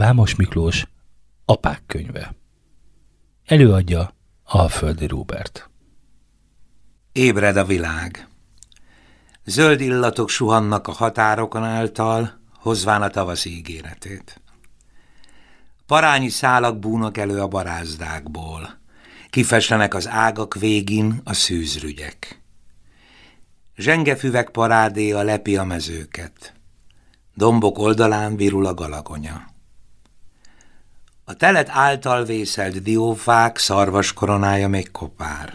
Vámos Miklós Apák könyve Előadja Alföldi Róbert Ébred a világ Zöld illatok suhannak a határokon által, hozván a tavasz ígéretét. Parányi szálak búnak elő a barázdákból, kifeslenek az ágak végin a szűzrügyek. Zsengefüvek parádéja lepi a mezőket, dombok oldalán virul a galagonya. A telet által vészelt diófák szarvas koronája még kopár.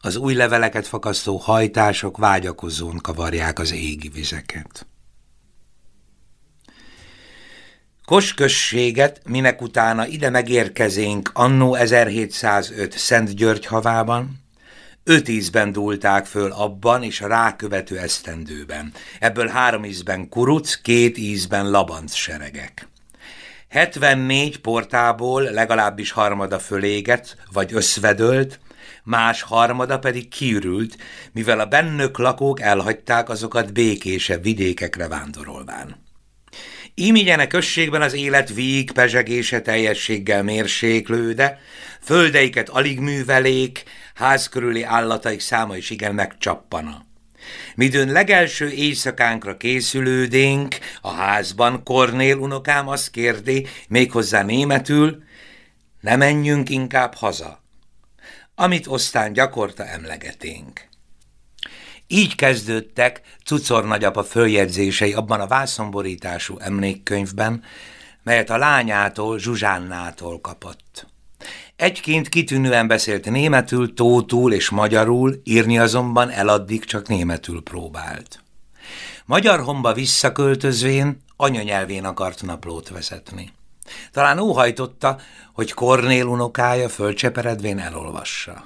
Az új leveleket fakasztó hajtások vágyakozón kavarják az égi vizeket. Kosközséget, minek utána ide megérkezénk annó 1705 Szent György havában, öt ízben dúlták föl abban és a rákövető esztendőben. Ebből három ízben kuruc, két ízben labanc seregek. 74 portából legalábbis harmada fölégett, vagy összvedölt, más harmada pedig kiürült, mivel a bennök lakók elhagyták azokat békésebb vidékekre vándorolván. Ímigyenek községben az élet víg pezsegése teljességgel mérséklőde, földeiket alig művelék, ház körüli állataik száma is igen megcsappana. Midőn legelső éjszakánkra készülődénk, a házban Kornél unokám azt kérdi, méghozzá németül, ne menjünk inkább haza, amit osztán gyakorta emlegeténk. Így kezdődtek Cucor nagyapa följegyzései abban a vászonborítású emlékkönyvben, melyet a lányától, Zsuzsánnától kapott. Egyként kitűnően beszélt németül, tótul és magyarul, írni azonban eladdig csak németül próbált. Magyar homba visszaköltözvén anyanyelvén akart naplót vezetni. Talán óhajtotta, hogy Kornél unokája fölcseperedvén elolvassa.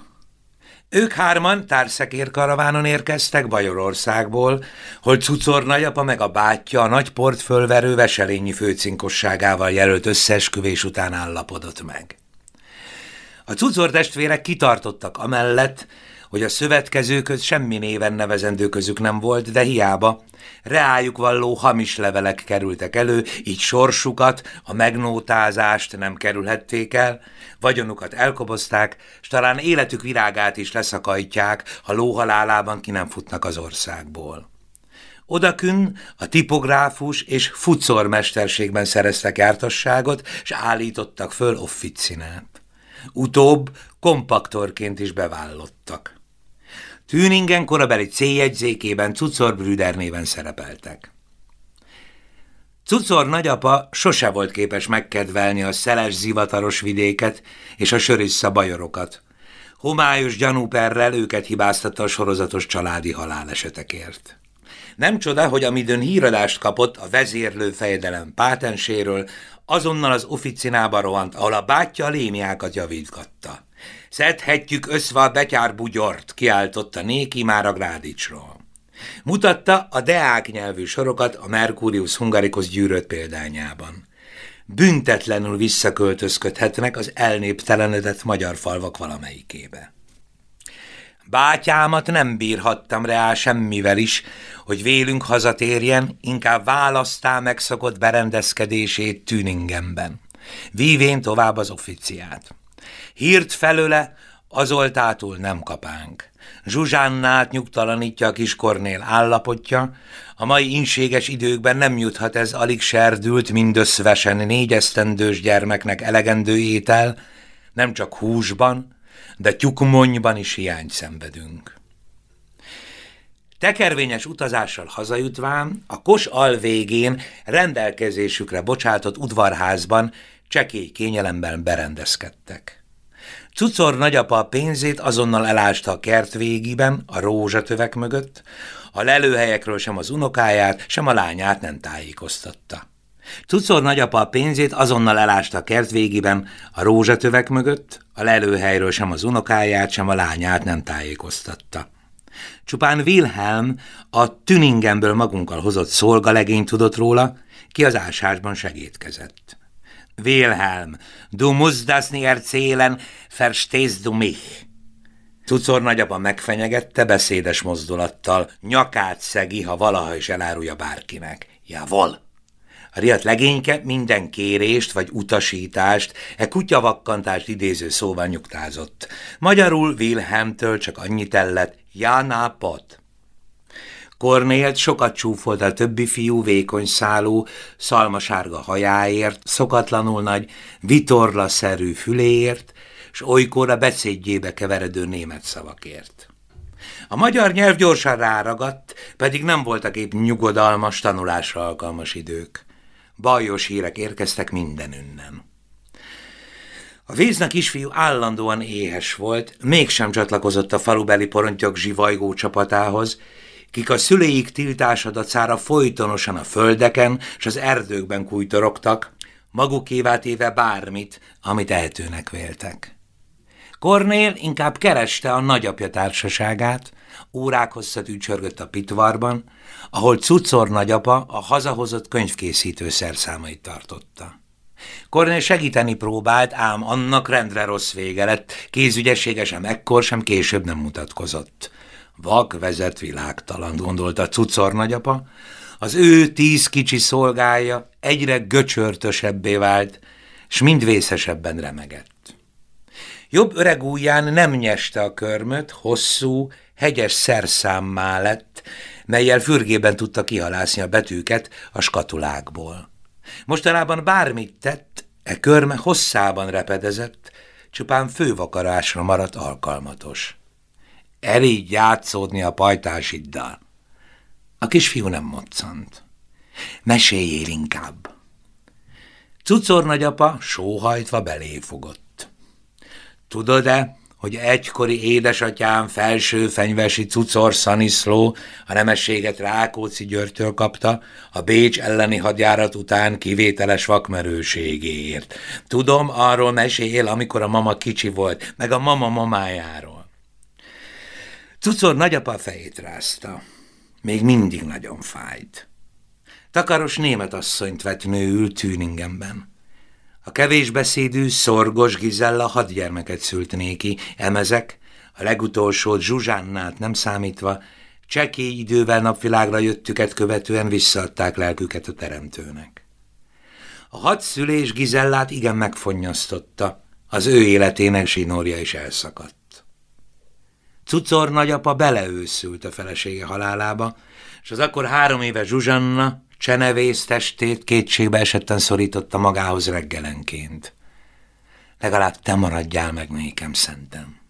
Ők hárman társzekérkaravánon érkeztek Bajorországból, hogy Cucor nagyapa meg a bátyja a nagy port fölverő veselényi főcinkosságával jelölt összeesküvés után állapodott meg. A Cucor testvérek kitartottak amellett, hogy a szövetkezőköz semmi néven nevezendő közük nem volt, de hiába reájuk valló hamis levelek kerültek elő, így sorsukat, a megnótázást nem kerülhették el, vagyonukat elkobozták, s talán életük virágát is leszakajtják, ha lóhalálában ki nem futnak az országból. Odakün a tipográfus és fucormesterségben szereztek jártasságot, és állítottak föl officinát. Utóbb kompaktorként is bevállottak. Tüningen korabeli céljegyzékében Cucor Brüder néven szerepeltek. Cucor nagyapa sose volt képes megkedvelni a szeles zivataros vidéket és a sörissza bajorokat. Homályos gyanúperrel őket hibáztatta a sorozatos családi halálesetekért. Nem csoda, hogy amidőn híradást kapott a vezérlő fejedelem pátenséről, azonnal az officinába rohant, ahol a bátyja a lémiákat javítgatta. Szedhetjük összve a betyár bugyort, kiáltotta Néki már a Grádicsról. Mutatta a deák nyelvű sorokat a Mercurius Hungaricus gyűrött példányában. Büntetlenül visszaköltözködhetnek az elnéptelenedett magyar falvak valamelyikébe. Bátyámat nem bírhattam reá semmivel is, hogy vélünk hazatérjen, inkább választá megszokott berendezkedését Tüningenben. Vívén tovább az officiát. Hírt felőle azoltától nem kapánk. Zsuzsánnát nyugtalanítja a kis Kornél állapotja, a mai inséges időkben nem juthat ez alig serdült, mindösszvesen négyesztendős gyermeknek elegendő étel, nem csak húsban, de tyukmonyban is hiány szenvedünk. Tekervényes utazással hazajutván a kos al végén rendelkezésükre bocsátott udvarházban csekély kényelemben berendezkedtek. Cucor nagyapa a pénzét azonnal elásta a kert végiben, a rózsatövek mögött, a lelőhelyekről sem az unokáját, sem a lányát nem tájékoztatta. Cucor nagyapa a pénzét azonnal elásta a kert végiben, a rózsatövek mögött, a lelőhelyről sem az unokáját, sem a lányát nem tájékoztatta. Csupán Wilhelm a Tüningenből magunkkal hozott szolgalegény tudott róla, ki az ásásban segítkezett. Wilhelm, du musst das nie erzählen, verstehst du mich? Cucor nagyapa megfenyegette beszédes mozdulattal, nyakát szegi, ha valaha is elárulja bárkinek. Javol! A riadt legényke minden kérést vagy utasítást, e kutyavakkantást idéző szóval nyugtázott. Magyarul Wilhelmtől csak annyit ellett, Jáná Pot. Kornélt sokat csúfolt a többi fiú vékony szálú, szalmasárga hajáért, szokatlanul nagy, vitorlaszerű füléért, s olykor a beszédjébe keveredő német szavakért. A magyar nyelv gyorsan ráragadt, pedig nem voltak épp nyugodalmas, tanulásra alkalmas idők. Bajos hírek érkeztek mindenünnen. A víznek kisfiú állandóan éhes volt, mégsem csatlakozott a falubeli porontyok zsivajgó csapatához, kik a szüleik tiltása dacára folytonosan a földeken és az erdőkben kújtorogtak, magukévá téve bármit, amit ehetőnek véltek. Kornél inkább kereste a nagyapja társaságát, órák hosszat ücsörgött a pitvarban, ahol Cucor nagyapa a hazahozott könyvkészítő szerszámait tartotta. Kornél segíteni próbált, ám annak rendre rossz vége lett, kézügyessége sem ekkor, sem később nem mutatkozott. Vak vezet világtalan, gondolta Cucor nagyapa, az ő tíz kicsi szolgája egyre göcsörtösebbé vált, s mind vészesebben remegett. Jobb öreg ujján nem nyeste a körmöt, hosszú, hegyes szerszámmá lett, melyel fürgében tudta kihalászni a betűket a skatulákból. Mostanában bármit tett, e körme hosszában repedezett, csupán fővakarásra maradt alkalmatos. Elég játszódni a pajtásiddal. A kisfiú nem moccant. Meséljél inkább. Cucor nagyapa sóhajtva belé fogott. Tudod-e, hogy egykori édesatyám felső fenyvesi cucor Szaniszló a nemességet Rákóczi Györgytől kapta a Bécs elleni hadjárat után kivételes vakmerőségéért. Tudom, arról mesél, amikor a mama kicsi volt, meg a mama mamájáról. Cucor nagyapa fejét rázta. Még mindig nagyon fájt. Takaros német asszonyt vett nőül Tüningenben. A kevésbeszédű, szorgos Gizella hat gyermeket szült néki, emezek, a legutolsót Zsuzsánnát nem számítva, csekély idővel napvilágra jöttüket követően visszaadták lelküket a teremtőnek. A hat szülés Gizellát igen megfonnyasztotta, az ő életének zsinórja is elszakadt. Cucor nagyapa beleőszült a felesége halálába, és az akkor három éve Zsuzsanna Csenevész testét kétségbe esetten szorította magához reggelenként. Legalább te maradjál meg nékem, szentem.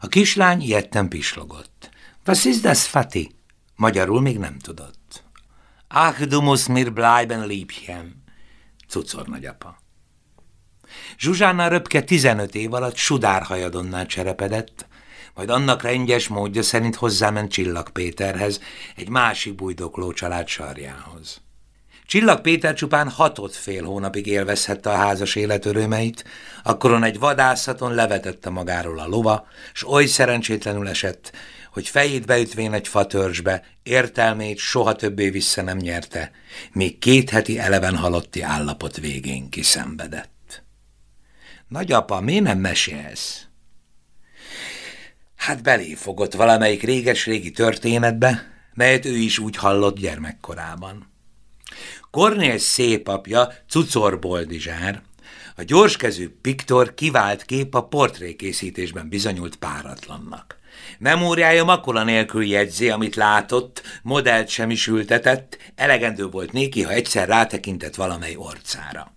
A kislány ilyetten pislogott. Was ist das, Fati? Magyarul még nem tudott. Ach, du musst mir bleiben, Liebchen, cucor nagyapa. Zsuzsána röpke 15 év alatt sudárhajadonnál cserepedett, majd annak rengyes módja szerint hozzáment Csillag Péterhez, egy másik bujdokló család sarjához. Csillag Péter csupán hatott fél hónapig élvezhette a házas élet örömeit, akkoron egy vadászaton levetette magáról a lova, s oly szerencsétlenül esett, hogy fejét beütvén egy fatörzsbe, értelmét soha többé vissza nem nyerte, még két heti eleven halotti állapot végén kiszenvedett. Nagyapa, mi nem mesélsz? Hát beléfogott valamelyik réges-régi történetbe, melyet ő is úgy hallott gyermekkorában. Kornél szépapja, Cucor Boldizsár, a gyorskezű Piktor kivált kép a portrékészítésben bizonyult páratlannak. Memóriája makola nélkül jegyzi, amit látott, modellt sem is ültetett, elegendő volt néki, ha egyszer rátekintett valamely orcára.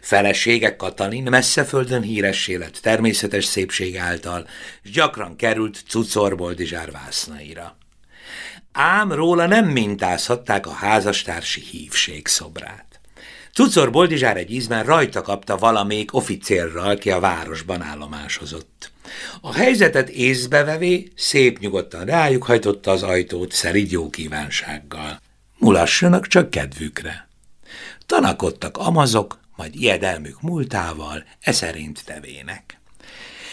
Felesége Katalin messzeföldön híressé lett természetes szépség által, és gyakran került Cucor Boldizsár vásznaira. Ám róla nem mintázhatták a házastársi hívség szobrát. Cucor Boldizsár egy ízben rajta kapta valamelyik oficérral, aki a városban állomásozott. A helyzetet észbevevé szép nyugodtan rájuk hajtotta az ajtót szerid jó kívánsággal. Mulassanak csak kedvükre. Tanakodtak amazok, majd ijedelmük múltával e szerint tevének.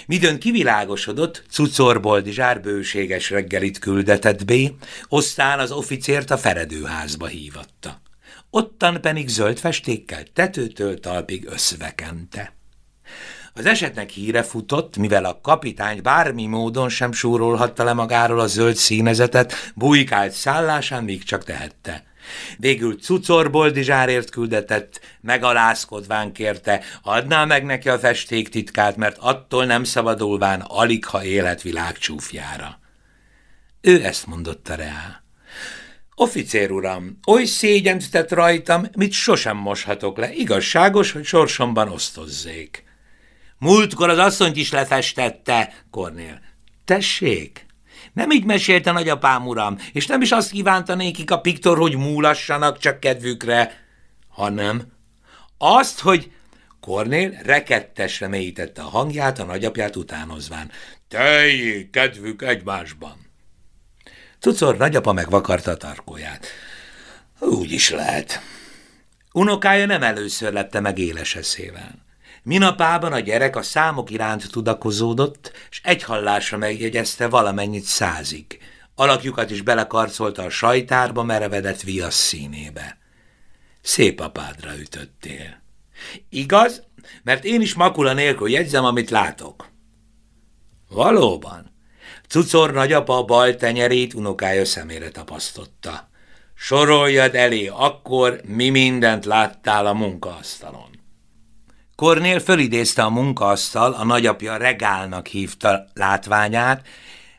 Midőn kivilágosodott, Cucor Boldizsár bőséges reggelit küldetett B, osztán az oficért a feredőházba hívatta. Ottan pedig zöld festékkel tetőtől talpig összvekente. Az esetnek híre futott, mivel a kapitány bármi módon sem súrolhatta le magáról a zöld színezetet, bujkált szállásán még csak tehette. Végül Cucor Boldizsárért küldetett, megalázkodván kérte, adná meg neki a festék titkát, mert attól nem szabadulván alig ha életvilág csúfjára. Ő ezt mondotta rá. Officér uram, oly szégyent tett rajtam, mit sosem moshatok le. Igazságos, hogy sorsomban osztozzék. Múltkor az asszonyt is lefestette, Kornél. Tessék, nem így mesélte nagyapám uram, és nem is azt kívánta nékik a piktor, hogy múlassanak csak kedvükre, hanem azt, hogy Kornél rekettesre mélyítette a hangját a nagyapját utánozván. Teljék kedvük egymásban. Cucor nagyapa megvakarta a tarkóját. Úgy is lehet. Unokája nem először lette meg éles eszével. Minapában a gyerek a számok iránt tudakozódott, és egy hallásra megjegyezte valamennyit százig. Alakjukat is belekarcolta a sajtárba merevedett viasz színébe. Szép apádra ütöttél. Igaz? Mert én is makula nélkül jegyzem, amit látok. Valóban. Cucor nagyapa a bal tenyerét unokája szemére tapasztotta. Soroljad elé akkor, mi mindent láttál a munkaasztalon. Kornél fölidézte a munkaasztal, a nagyapja regálnak hívta látványát,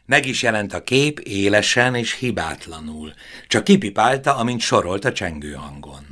meg is jelent a kép élesen és hibátlanul, csak kipipálta, amint sorolt a csengő hangon.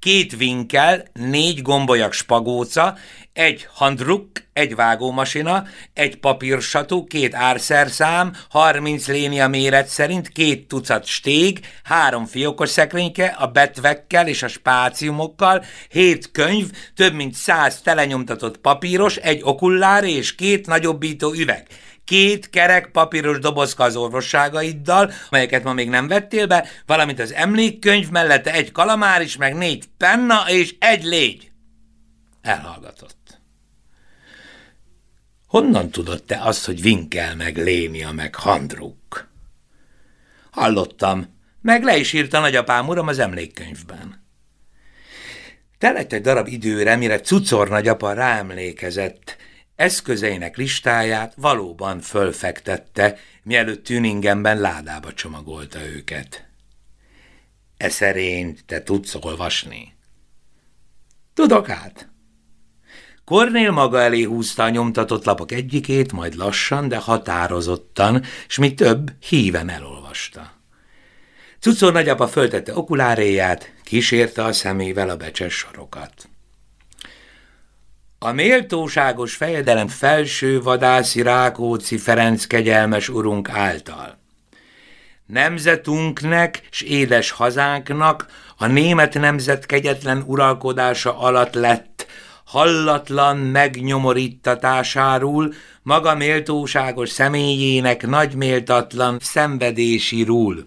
Két vinkel, négy gombolyak spagóca, egy handruk, egy vágómasina, egy papírsatú, két árszerszám, 30 lénia méret szerint, két tucat stég, három fiókos szekrényke, a betvekkel és a spáciumokkal, hét könyv, több mint száz telenyomtatott papíros, egy okullár és két nagyobbító üveg két kerek papíros dobozka az orvosságaiddal, melyeket ma még nem vettél be, valamint az emlékkönyv mellette egy kalamár is, meg négy penna és egy légy. Elhallgatott. Honnan tudod te azt, hogy Vinkel meg Lénia meg Handruk? Hallottam, meg le is írta nagyapám uram az emlékkönyvben. Telett egy darab időre, mire cucor nagyapa ráemlékezett, eszközeinek listáját valóban fölfektette, mielőtt Tüningenben ládába csomagolta őket. E szerint te tudsz olvasni? Tudok hát. Kornél maga elé húzta a nyomtatott lapok egyikét, majd lassan, de határozottan, s mi több, híven elolvasta. Cucor nagyapa föltette okuláréját, kísérte a szemével a becses sorokat. A méltóságos fejedelem felső vadászi Rákóczi Ferenc kegyelmes urunk által. Nemzetünknek s édes hazánknak a német nemzet kegyetlen uralkodása alatt lett hallatlan megnyomorítatásáról, maga méltóságos személyének nagy méltatlan szenvedési rúl.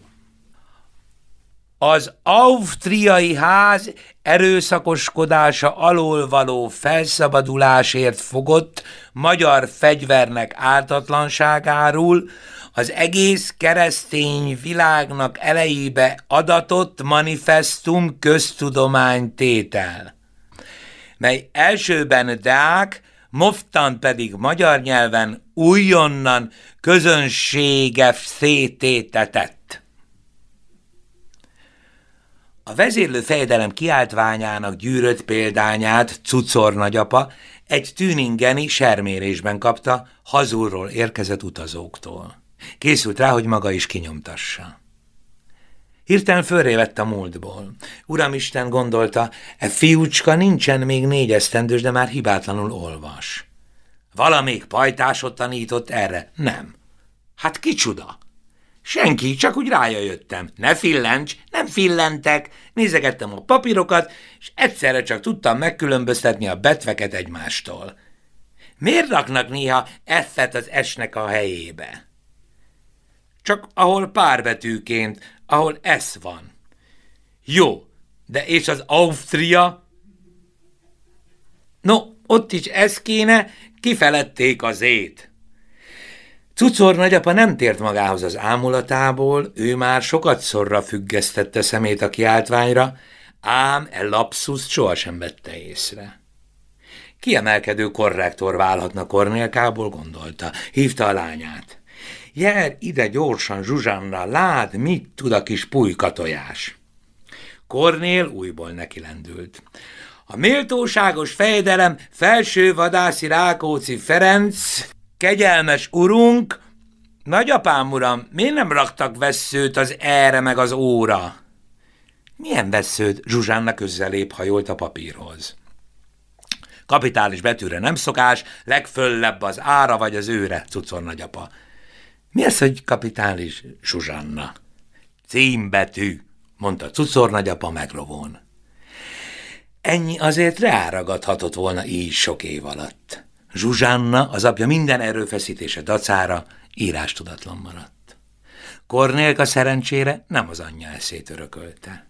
Az Ausztriai ház erőszakoskodása alól való felszabadulásért fogott magyar fegyvernek ártatlanságáról, az egész keresztény világnak elejébe adatott manifestum köztudománytétel mely elsőben deák, moftan pedig magyar nyelven újonnan közönsége szététetett. A vezérlő fejedelem kiáltványának gyűrött példányát Cucor nagyapa egy tűningeni sermérésben kapta hazulról érkezett utazóktól. Készült rá, hogy maga is kinyomtassa. Hirtelen fölrévett a múltból. Uramisten gondolta, e fiúcska nincsen még négy esztendős, de már hibátlanul olvas. Valamelyik pajtásot tanított erre? Nem. Hát kicsuda? Senki, csak úgy rája jöttem. Ne fillents, nem fillentek. Nézegettem a papírokat, és egyszerre csak tudtam megkülönböztetni a betveket egymástól. Miért raknak néha effet az esnek a helyébe? Csak ahol párbetűként, ahol ez van. Jó, de és az Ausztria? No, ott is ez kéne, kifeledték az ét. Cucor nagyapa nem tért magához az ámulatából, ő már sokat szorra függesztette szemét a kiáltványra, ám e lapszuszt sohasem vette észre. Kiemelkedő korrektor válhatna Kornélkából, gondolta. Hívta a lányát. Jár ide gyorsan, Zsuzsanna, lád, mit tud a kis pulykatojás. Kornél újból neki lendült. A méltóságos fejdelem felső vadászi Rákóczi Ferenc, kegyelmes urunk, nagyapám uram, miért nem raktak veszőt az erre meg az óra? Milyen veszőt? Zsuzsánna közelép hajolt a papírhoz. Kapitális betűre nem szokás, legföllebb az ára vagy az őre, cucor nagyapa. Mi az, hogy kapitális Zsuzsanna? Címbetű, mondta cucor nagyapa megrovón. Ennyi azért ráragadhatott volna így sok év alatt. Zsuzsánna, az apja minden erőfeszítése dacára írástudatlan maradt. Kornélka szerencsére nem az anyja eszét örökölte.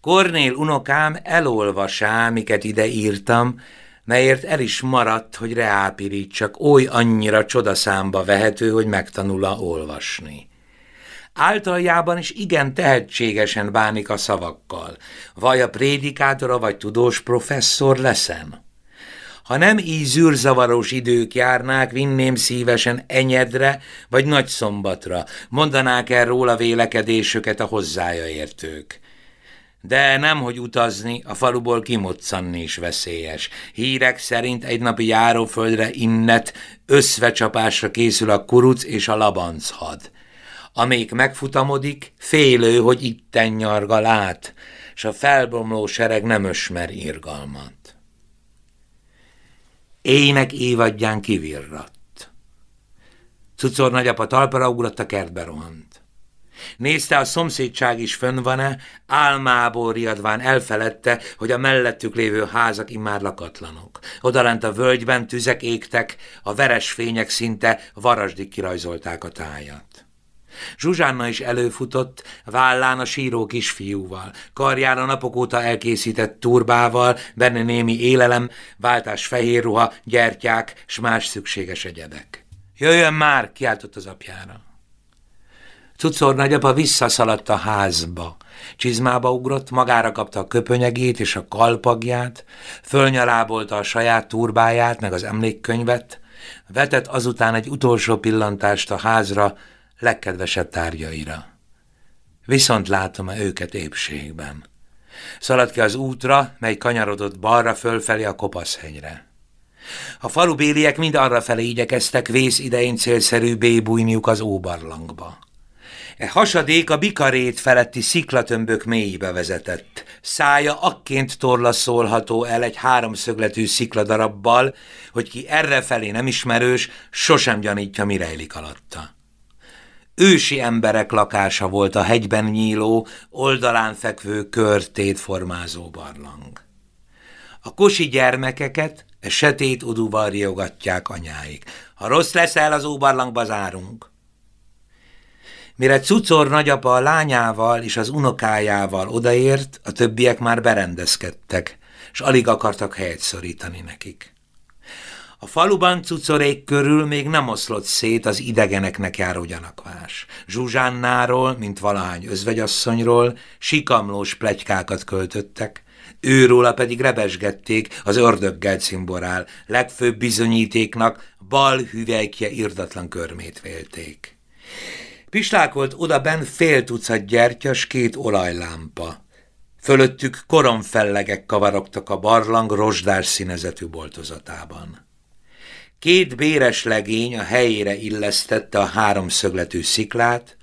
Kornél unokám elolvasá, miket ide írtam, melyért el is maradt, hogy reápirítsak, oly annyira csodaszámba vehető, hogy megtanul-a olvasni. Általjában is igen tehetségesen bánik a szavakkal. Vaj a prédikátora vagy tudós professzor leszem? Ha nem így zűrzavaros idők járnák, vinném szívesen Enyedre vagy Nagyszombatra, mondanák el róla vélekedésüket a hozzája értők. De nem, hogy utazni, a faluból kimoccanni is veszélyes. Hírek szerint egy napi járóföldre innet összvecsapásra készül a kuruc és a labanc had. Amíg megfutamodik, félő, hogy itten nyarga lát, s a felbomló sereg nem ösmer irgalmat. Ének évadján kivirratt. Cucor nagyapa talpra ugrott, a kertbe rohant. Nézte, a szomszédság is fönn van-e, álmából riadván elfeledte, hogy a mellettük lévő házak immár lakatlanok. Odalent a völgyben tüzek égtek, a veres fények szinte varasdig kirajzolták a tájat. Zsuzsánna is előfutott, vállán a síró kisfiúval, karjára napok óta elkészített turbával, benne némi élelem, váltás fehér ruha, gyertyák, s más szükséges egyebek. Jöjjön már, kiáltott az apjára. Cucor nagyapa visszaszaladt a házba. Csizmába ugrott, magára kapta a köpönyegét és a kalpagját, fölnyalábolta a saját turbáját, meg az emlékkönyvet, vetett azután egy utolsó pillantást a házra, legkedvesebb tárgyaira. Viszont látom-e őket épségben. Szaladt ki az útra, mely kanyarodott balra fölfelé a kopaszhegyre. A falubéliek mind arra felé igyekeztek vész idején célszerű bébújniuk az óbarlangba. E hasadék a bikarét feletti sziklatömbök mélyébe vezetett. Szája akként torlaszolható el egy háromszögletű szikladarabbal, hogy ki errefelé nem ismerős, sosem gyanítja, mi rejlik alatta. Ősi emberek lakása volt a hegyben nyíló, oldalán fekvő körtét formázó barlang. A kosi gyermekeket e setét udúval riogatják anyáik. Ha rossz leszel, az óbarlangba zárunk. Mire Cucor nagyapa a lányával és az unokájával odaért, a többiek már berendezkedtek, és alig akartak helyet szorítani nekik. A faluban cucorék körül még nem oszlott szét az idegeneknek járó gyanakvás. Zsuzsánnáról, mint valahány özvegyasszonyról, sikamlós plegykákat költöttek, őróla pedig rebesgették az ördöggel cimborál, legfőbb bizonyítéknak bal hüvelykje irdatlan körmét vélték. Pislákolt oda ben fél tucat gyertyas, két olajlámpa. Fölöttük koromfellegek kavarogtak a barlang rozsdás színezetű boltozatában. Két béres legény a helyére illesztette a háromszögletű sziklát,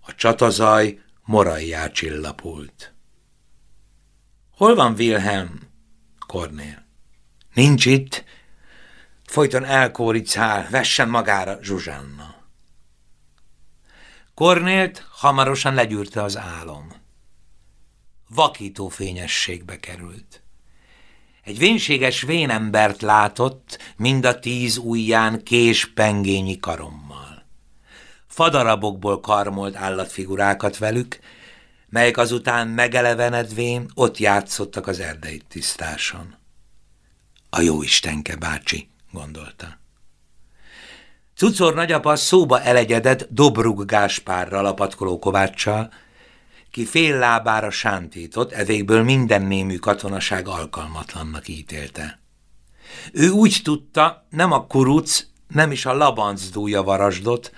a csatazaj morajjá csillapult. Hol van Wilhelm? Kornél. Nincs itt. Folyton elkóricál, vessen magára Zsuzsanna. Kornélt hamarosan legyűrte az álom. Vakító fényességbe került. Egy vénséges vénembert látott, mind a tíz ujján kés pengényi karommal. Fadarabokból karmolt állatfigurákat velük, melyek azután megelevenedvén ott játszottak az erdei tisztáson. A jó Istenke bácsi, gondolta. Cucor nagyapa szóba elegyedett Dobrug Gáspárral, a patkoló kováccsal, ki fél lábára sántított, evékből minden némű katonaság alkalmatlannak ítélte. Ő úgy tudta, nem a kuruc, nem is a labanc dúja varasdott,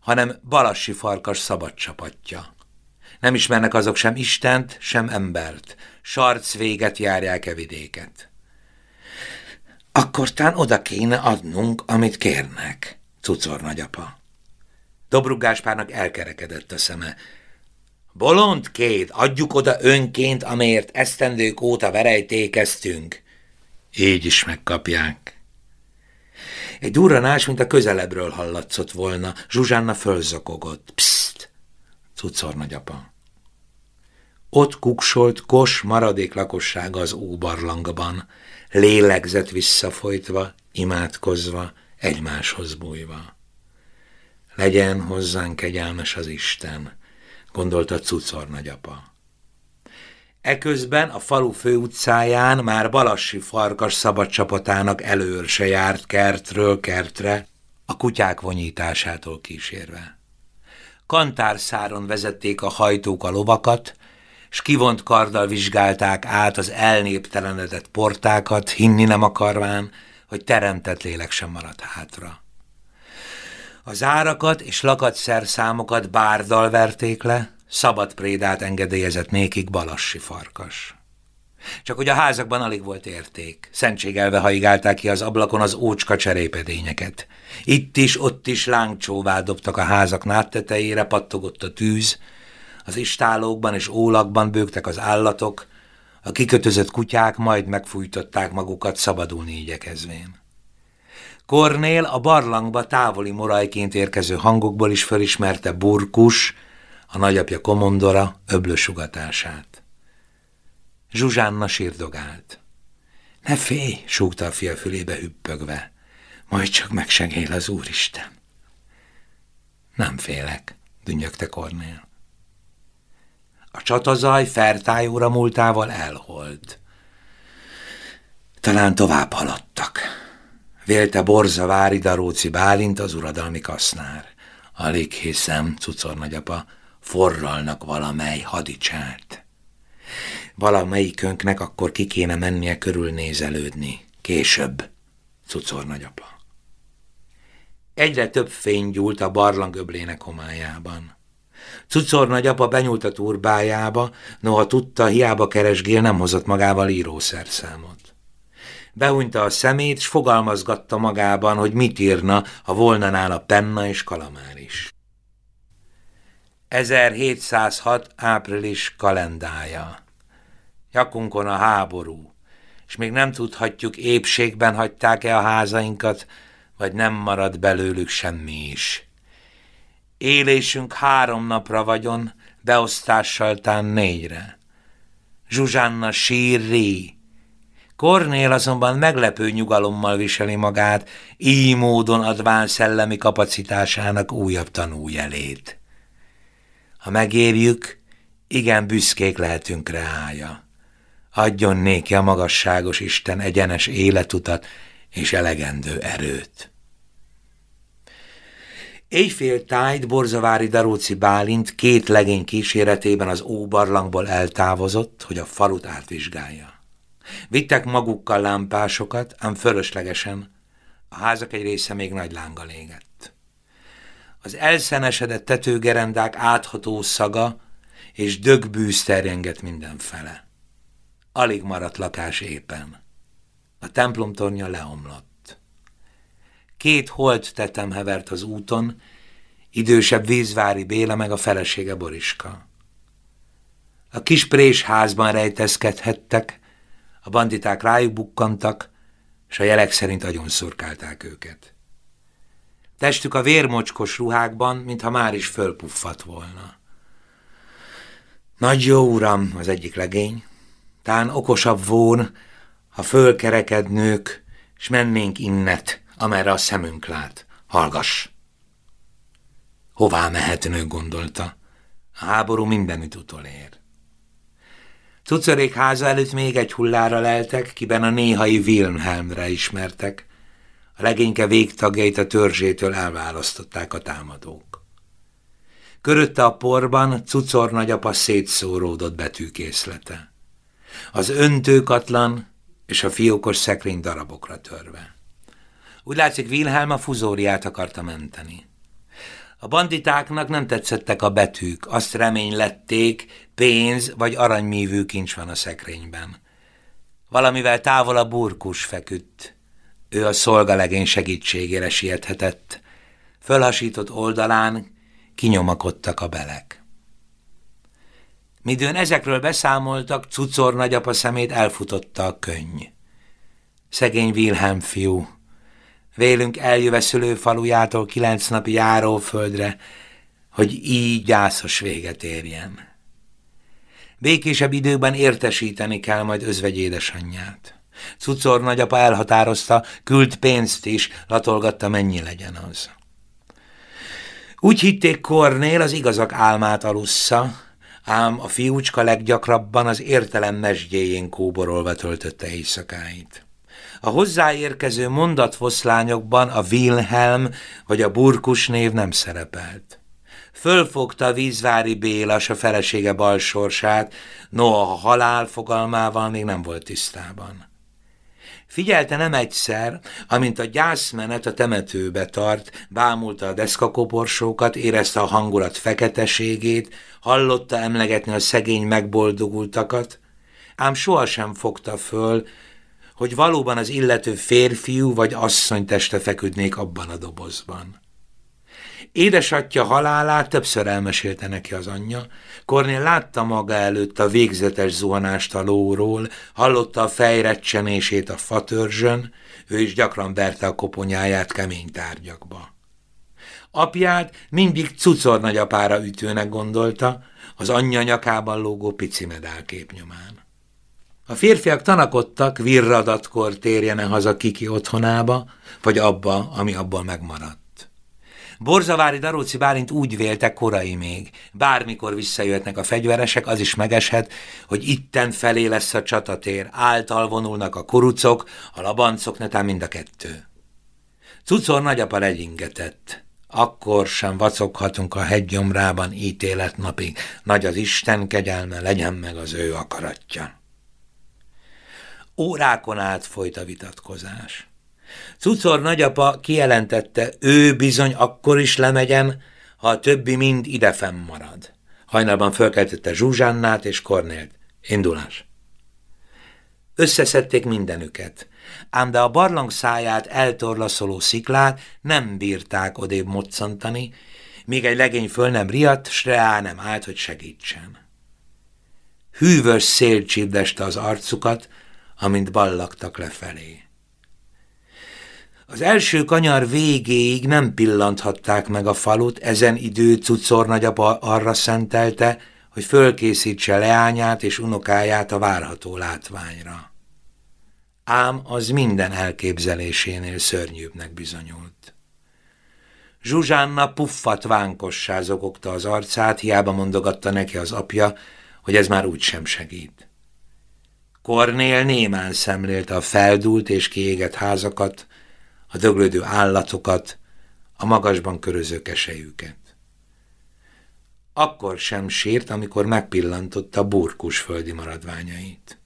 hanem balassi farkas szabad csapatja. Nem ismernek azok sem Istent, sem embert. Sarc véget járják-e vidéket. Akkor tán oda kéne adnunk, amit kérnek, cucor nagyapa. Dobrug Gáspárnak elkerekedett a szeme. Bolond két, adjuk oda önként, amért esztendők óta verejtékeztünk. Így is megkapják. Egy durranás, mint a közelebbről hallatszott volna. Zsuzsánna fölzokogott. Pszt! Cucor nagyapa. Ott kuksolt kos maradék lakossága az óbarlangban, lélegzett visszafolytva, imádkozva, egymáshoz bújva. Legyen hozzánk kegyelmes az Isten, gondolta Cucor nagyapa. Eközben a falu főutcáján már Balassi farkas szabadcsapatának előrse járt kertről kertre, a kutyák vonyításától kísérve. Kantárszáron vezették a hajtók a lovakat, s kivont karddal vizsgálták át az elnéptelenedett portákat, hinni nem akarván, hogy teremtett lélek sem maradt hátra. A zárakat és lakatszerszámokat bárdal verték le, szabad prédát engedélyezett nékik balassi farkas. Csak hogy a házakban alig volt érték. Szentségelve haigálták ki az ablakon az ócska cserépedényeket. Itt is, ott is lángcsóvá dobtak a házak náttetejére, pattogott a tűz, az istálókban és ólakban bőgtek az állatok, a kikötözött kutyák majd megfújtották magukat szabadulni igyekezvén. Kornél a barlangba távoli morajként érkező hangokból is felismerte Burkus, a nagyapja komondora öblösugatását. Zsuzsánna sírdogált. Ne félj, súgta a fia fülébe hüppögve, majd csak megsegél az Úristen. Nem félek, dünnyögte Kornél. A csatazaj fertájóra múltával elhold. Talán tovább haladtak. Vélte Borza Vári Daróci Bálint az uradalmi kasznár. Alig hiszem, cucor nagyapa, forralnak valamely hadicsárt. Valamelyikünknek akkor ki kéne mennie körülnézelődni. Később, cucor nagyapa. Egyre több fény gyúlt a barlang öblének homályában. Cucor nagyapa benyúlt a turbájába, noha tudta, hiába keresgél, nem hozott magával írószerszámot. Behunyta a szemét, s fogalmazgatta magában, hogy mit írna, ha volna nála penna és kalamár is. 1706. április kalendája. Jakunkon a háború, és még nem tudhatjuk, épségben hagyták-e a házainkat, vagy nem marad belőlük semmi is. Élésünk három napra vagyon, beosztással tán négyre. Zsuzsánna sírri. Kornél azonban meglepő nyugalommal viseli magát, így módon adván szellemi kapacitásának újabb tanújelét. Ha megérjük, igen büszkék lehetünk reája. Adjon néki a magasságos Isten egyenes életutat és elegendő erőt. Éjfél tájt Borzavári Daróci Bálint két legény kíséretében az óbarlangból eltávozott, hogy a falut átvizsgálja. Vittek magukkal lámpásokat, ám fölöslegesen, a házak egy része még nagy lánggal égett. Az elszenesedett tetőgerendák átható szaga és dögbűz terjengett mindenfele. Alig maradt lakás éppen. A templom tornya leomlott. Két holt tetem hevert az úton, idősebb vízvári Béla meg a felesége Boriska. A kis házban rejtezkedhettek, a banditák rájuk bukkantak, s a jelek szerint agyon szurkálták őket. Testük a vérmocskos ruhákban, mintha már is fölpuffadt volna. Nagy jó uram, az egyik legény, tán okosabb vón, ha fölkerekednők, s mennénk innet, amerre a szemünk lát. Hallgass! Hová mehetnő, gondolta. A háború mindenütt utolér. Cucorék háza előtt még egy hullára leltek, kiben a néhai Wilhelmre ismertek. A legényke végtagjait a törzsétől elválasztották a támadók. Körötte a porban cucor nagyapa szétszóródott betűkészlete. Az öntőkatlan és a fiókos szekrény darabokra törve. Úgy látszik, Wilhelm a fuzóriát akarta menteni. A banditáknak nem tetszettek a betűk, azt reménylették, pénz vagy aranymívű kincs van a szekrényben. Valamivel távol a burkus feküdt. Ő a szolgalegény segítségére siethetett. Fölhasított oldalán kinyomakodtak a belek. Midőn ezekről beszámoltak, cucor nagyapa szemét elfutotta a könny. Szegény Wilhelm fiú, vélünk eljöve szülőfalujától kilenc napi járóföldre, hogy így gyászos véget érjen. Békésebb időben értesíteni kell majd özvegy édesanyját. Cucor nagyapa elhatározta, küld pénzt is, latolgatta mennyi legyen az. Úgy hitték Kornél az igazak álmát alussza, ám a fiúcska leggyakrabban az értelem mesdjéjén kóborolva töltötte éjszakáit. A hozzáérkező mondatfoszlányokban a Wilhelm vagy a Burkus név nem szerepelt. Fölfogta vízvári Béla a felesége balsorsát, noha a halál fogalmával még nem volt tisztában. Figyelte nem egyszer, amint a gyászmenet a temetőbe tart, bámulta a deszkakoporsókat, érezte a hangulat feketeségét, hallotta emlegetni a szegény megboldogultakat, ám sohasem fogta föl, hogy valóban az illető férfiú vagy asszony teste feküdnék abban a dobozban. Édesatja halálát többször elmesélte neki az anyja. Kornél látta maga előtt a végzetes zuhanást a lóról, hallotta a fejrecsenését a fatörzsön, ő is gyakran verte a koponyáját kemény tárgyakba. Apját mindig cucor nagyapára ütőnek gondolta, az anyja nyakában lógó pici medál képnyomán. A férfiak tanakodtak, virradatkor térjene haza Kiki otthonába, vagy abba, ami abból megmaradt. Borzavári Daróci Bálint úgy vélte korai még. Bármikor visszajöhetnek a fegyveresek, az is megeshet, hogy itten felé lesz a csatatér. Által vonulnak a kurucok, a labancok, netán mind a kettő. Cucor nagyapa legyingetett. Akkor sem vacoghatunk a hegygyomrában ítélet napig. Nagy az Isten kegyelme, legyen meg az ő akaratja. Órákon át folyt a vitatkozás. Cucor nagyapa kijelentette, ő bizony akkor is lemegyen, ha a többi mind ide marad. Hajnalban fölkeltette Zsuzsánnát és Kornélt. Indulás. Összeszedték mindenüket, ám de a barlang száját eltorlaszoló sziklát nem bírták odébb moccantani, míg egy legény föl nem riadt, s reá nem állt, hogy segítsen. Hűvös szél csípdeste az arcukat, amint ballagtak lefelé. Az első kanyar végéig nem pillanthatták meg a falut, ezen idő cucor nagyapa arra szentelte, hogy fölkészítse leányát és unokáját a várható látványra. Ám az minden elképzelésénél szörnyűbbnek bizonyult. Zsuzsánna puffat vánkossá zogogta az arcát, hiába mondogatta neki az apja, hogy ez már úgy sem segít. Kornél némán szemlélte a feldúlt és kiégett házakat, a döglődő állatokat, a magasban köröző kesejüket. Akkor sem sírt, amikor megpillantotta burkus földi maradványait.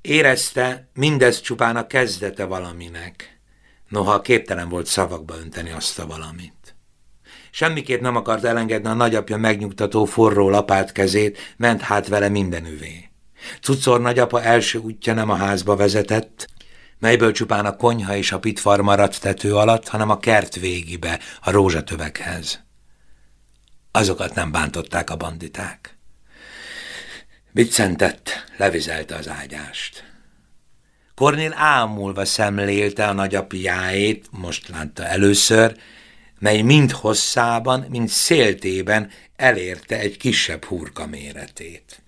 Érezte, mindez csupán a kezdete valaminek, noha képtelen volt szavakba önteni azt a valamit. Semmiképp nem akart elengedni a nagyapja megnyugtató forró lapát kezét, ment hát vele mindenüvé. Cucor nagyapa első útja nem a házba vezetett, melyből csupán a konyha és a pitfar maradt tető alatt, hanem a kert végibe, a rózsatövekhez. Azokat nem bántották a banditák. Viccentett, levizelte az ágyást. Kornél ámulva szemlélte a nagyapiáét, most látta először, mely mind hosszában, mind széltében elérte egy kisebb hurka méretét.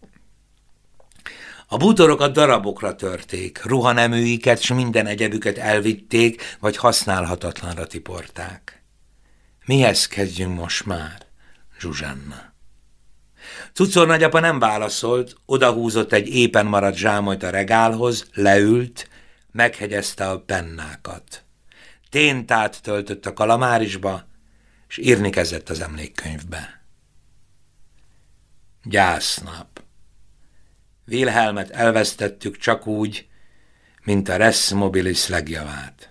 A bútorokat darabokra törték, ruhaneműiket s minden egyebüket elvitték, vagy használhatatlanra tiporták. Mihez kezdjünk most már, Zsuzsanna? Cucor nagyapa nem válaszolt, odahúzott egy éppen maradt zsámolyt a regálhoz, leült, meghegyezte a pennákat. Téntát töltött a kalamárisba, és írni kezdett az emlékkönyvbe. Gyásznap. Wilhelmet elvesztettük csak úgy, mint a res mobilis legjavát.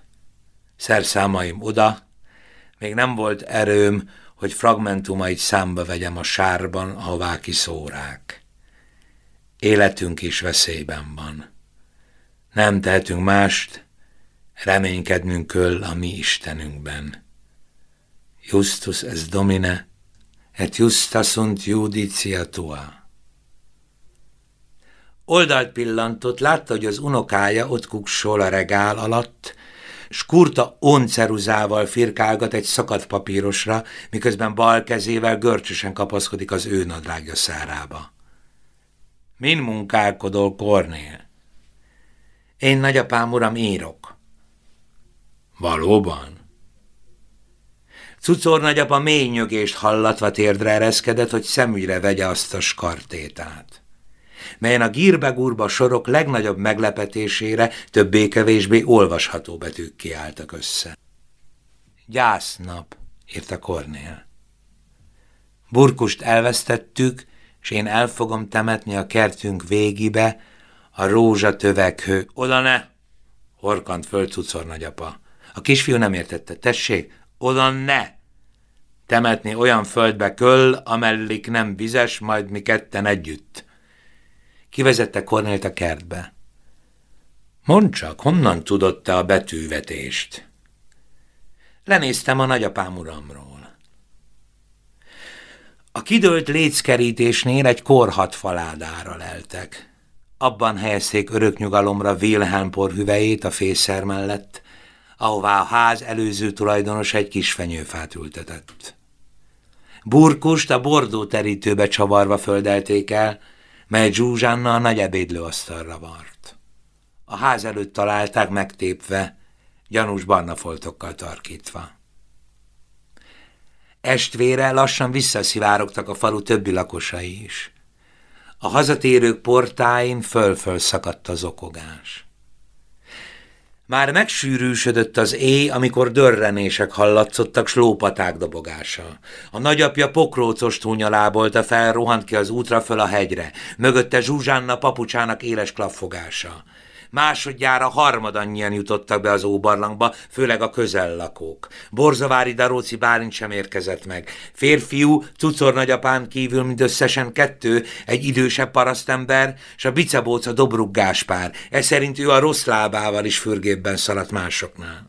Szerszámaim oda, még nem volt erőm, hogy fragmentumait számba vegyem a sárban, ahová kiszórák. Életünk is veszélyben van. Nem tehetünk mást, reménykednünk köll a mi Istenünkben. Justus es domine, et justa sunt judicia tua. Oldalt pillantott, látta, hogy az unokája ott kuksol a regál alatt, s kurta onceruzával firkálgat egy szakadt papírosra, miközben bal kezével görcsösen kapaszkodik az ő nadrágja szárába. Min munkálkodol, Kornél? Én, nagyapám, uram, írok. Valóban? Cucor nagyapa mély nyögést hallatva térdre ereszkedett, hogy szemügyre vegye azt a skartétát melyen a gírbegúrba sorok legnagyobb meglepetésére többé-kevésbé olvasható betűk kiálltak össze. Gyásznap, írta Kornél. Burkust elvesztettük, és én el fogom temetni a kertünk végibe, a rózsatövekhő. Oda ne! Horkant föl cucor nagyapa. A kisfiú nem értette. Tessék, oda ne! Temetni olyan földbe köll, amellik nem vizes, majd mi ketten együtt. Kivezette Kornélt a kertbe. Mondd csak, honnan tudott te a betűvetést? Lenéztem a nagyapám uramról. A kidőlt léckerítésnél egy korhat faládára leltek. Abban helyezték öröknyugalomra Wilhelm porhüvejét a fészer mellett, ahová a ház előző tulajdonos egy kis fenyőfát ültetett. Burkust a bordó terítőbe csavarva földelték el, mely Zsúzsánna a nagy ebédlőasztalra vart. A ház előtt találták megtépve, gyanús barna foltokkal tarkítva. Estvére lassan visszaszivárogtak a falu többi lakosai is. A hazatérők portáin föl-föl szakadt az okogás. Már megsűrűsödött az éj, amikor dörrenések hallatszottak, s dobogása. A nagyapja pokrócos túnyalábolta fel, rohant ki az útra föl a hegyre. Mögötte Zsuzsánna papucsának éles klapfogása. Másodjára harmadannyian jutottak be az óbarlangba, főleg a közellakók. Borzavári Daróci Bálint sem érkezett meg. Férfiú, cucor nagyapán kívül mindösszesen kettő, egy idősebb parasztember, és a bicabóca Dobruk Gáspár. Ez szerint ő a rossz lábával is fürgébben szaladt másoknál.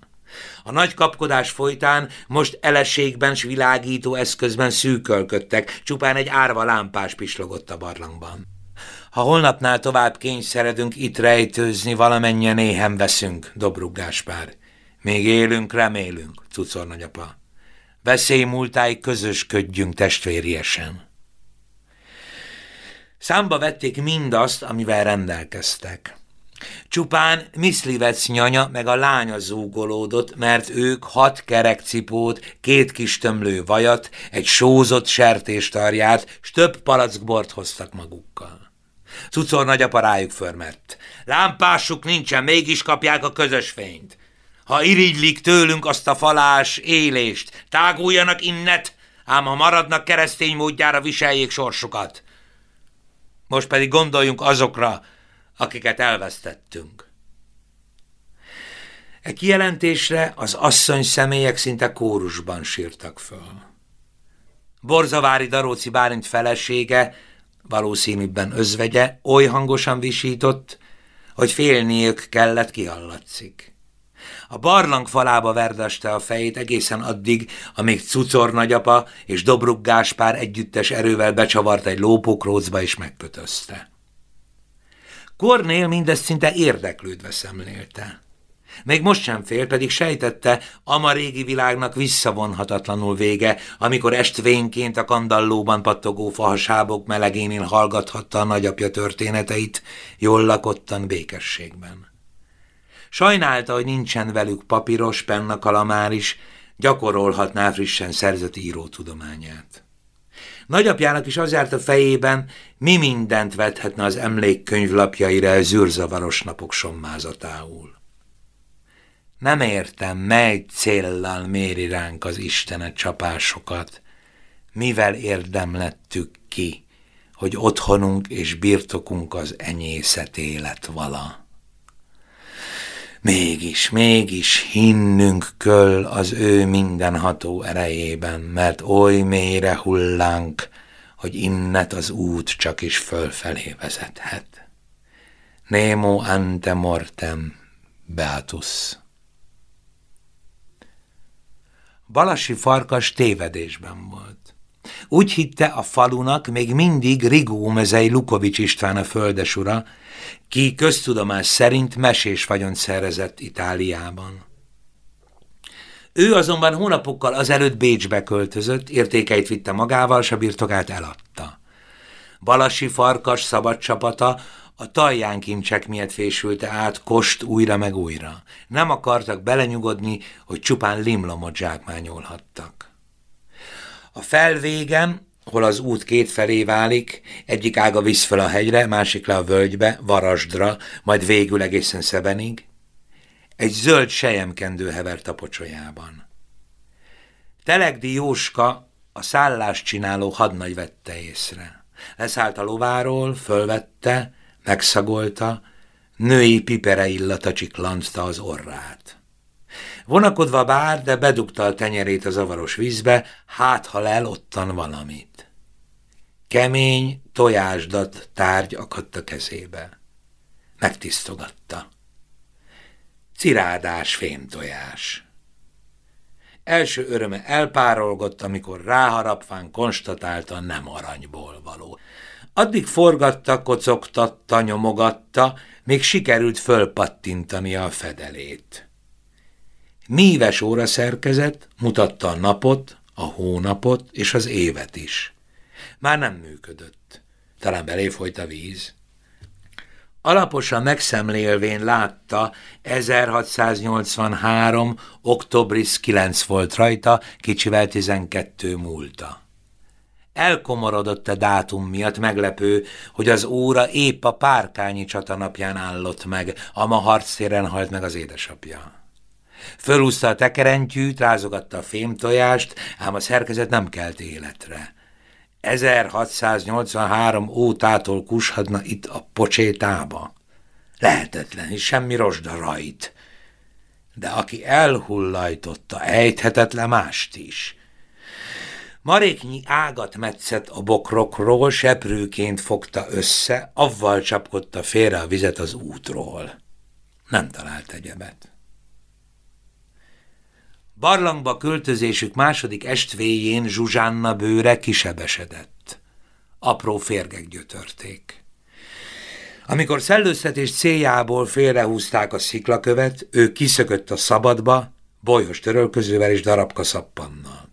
A nagy kapkodás folytán most eleségben s világító eszközben szűkölködtek, csupán egy árva lámpás pislogott a barlangban. Ha holnapnál tovább kényszeredünk itt rejtőzni, valamennyien éhen veszünk, Dobruk Gáspár. Még élünk, remélünk, cucor nagyapa. Veszély múltáig közösködjünk testvériesen. Számba vették mindazt, amivel rendelkeztek. Csupán Miszlivec nyanya meg a lánya zúgolódott, mert ők hat kerekcipót, két kis tömlő vajat, egy sózott sertéstarját, s több palackbort hoztak magukkal. Cucor nagyapa rájuk förmett. Lámpásuk nincsen, mégis kapják a közös fényt. Ha irigylik tőlünk azt a falás élést, táguljanak innet, ám ha maradnak keresztény módjára viseljék sorsukat. Most pedig gondoljunk azokra, akiket elvesztettünk. E kijelentésre az asszony személyek szinte kórusban sírtak föl. Borzavári Daróci Bálint felesége valószínűbben özvegye, oly hangosan visított, hogy félniük kellett kihallatszik. A barlang falába verdeste a fejét egészen addig, amíg Cucor nagyapa és Dobruk Gáspár együttes erővel becsavart egy lópokrócba és megkötözte. Kornél mindezt szinte érdeklődve szemlélte. Még most sem fél, pedig sejtette, ama régi világnak visszavonhatatlanul vége, amikor estvényként a kandallóban pattogó fahasábok melegénél hallgathatta a nagyapja történeteit, jól lakottan békességben. Sajnálta, hogy nincsen velük papíros penna kalamár is, gyakorolhatná frissen szerzett író tudományát. Nagyapjának is az járt a fejében, mi mindent vethetne az emlékkönyv lapjaira a zűrzavaros napok sommázatául. Nem értem, mely céllal méri ránk az Istenet csapásokat, mivel érdemlettük ki, hogy otthonunk és birtokunk az enyészet élet vala. Mégis, mégis hinnünk köl az ő mindenható erejében, mert oly mélyre hullánk, hogy innet az út csak is fölfelé vezethet. Nemo ante mortem beatus. Balasi farkas tévedésben volt. Úgy hitte a falunak még mindig Rigó mezei Lukovics István a földesura, ki köztudomás szerint mesés vagyont szerezett Itáliában. Ő azonban hónapokkal azelőtt Bécsbe költözött, értékeit vitte magával, s a birtokát eladta. Balasi farkas szabad csapata a talján kincsek miatt fésülte át kost újra meg újra. Nem akartak belenyugodni, hogy csupán limlomot zsákmányolhattak. A felvégen, hol az út két felé válik, egyik ága visz fel a hegyre, másik le a völgybe, Varasdra, majd végül egészen Szebenig, egy zöld sejemkendő hevert a pocsolyában. Telegdi Jóska a szállást csináló hadnagy vette észre. Leszállt a lováról, fölvette, megszagolta, női pipere illata csiklantta az orrát. Vonakodva bár, de bedugta a tenyerét a zavaros vízbe, hát ha lel ottan valamit. Kemény, tojásdat tárgy akadt a kezébe. Megtisztogatta. Cirádás fémtojás. Első öröme elpárolgott, amikor ráharapván konstatálta nem aranyból való. Addig forgatta, kocogtatta, nyomogatta, még sikerült fölpattintani a fedelét. Míves óra szerkezet mutatta a napot, a hónapot és az évet is. Már nem működött. Talán belé folyt a víz. Alaposan megszemlélvén látta, 1683. oktobris 9 volt rajta, kicsivel 12 múlta. Elkomorodott a dátum miatt meglepő, hogy az óra épp a párkányi csata napján állott meg, a ma harctéren halt meg az édesapja. Fölúszta a tekerentyűt, rázogatta a fémtojást, ám a szerkezet nem kelt életre. 1683 ótától kushadna itt a pocsétába. Lehetetlen, és semmi rosda rajt. De aki elhullajtotta, ejthetetlen mást is. Maréknyi ágat metszett a bokrokról, seprőként fogta össze, avval csapkodta félre a vizet az útról. Nem talált egyebet. Barlangba költözésük második estvéjén Zsuzsánna bőre kisebesedett. Apró férgek gyötörték. Amikor szellőztetés céljából félrehúzták a sziklakövet, ő kiszökött a szabadba, bolyos törölközővel és darabka szappannal.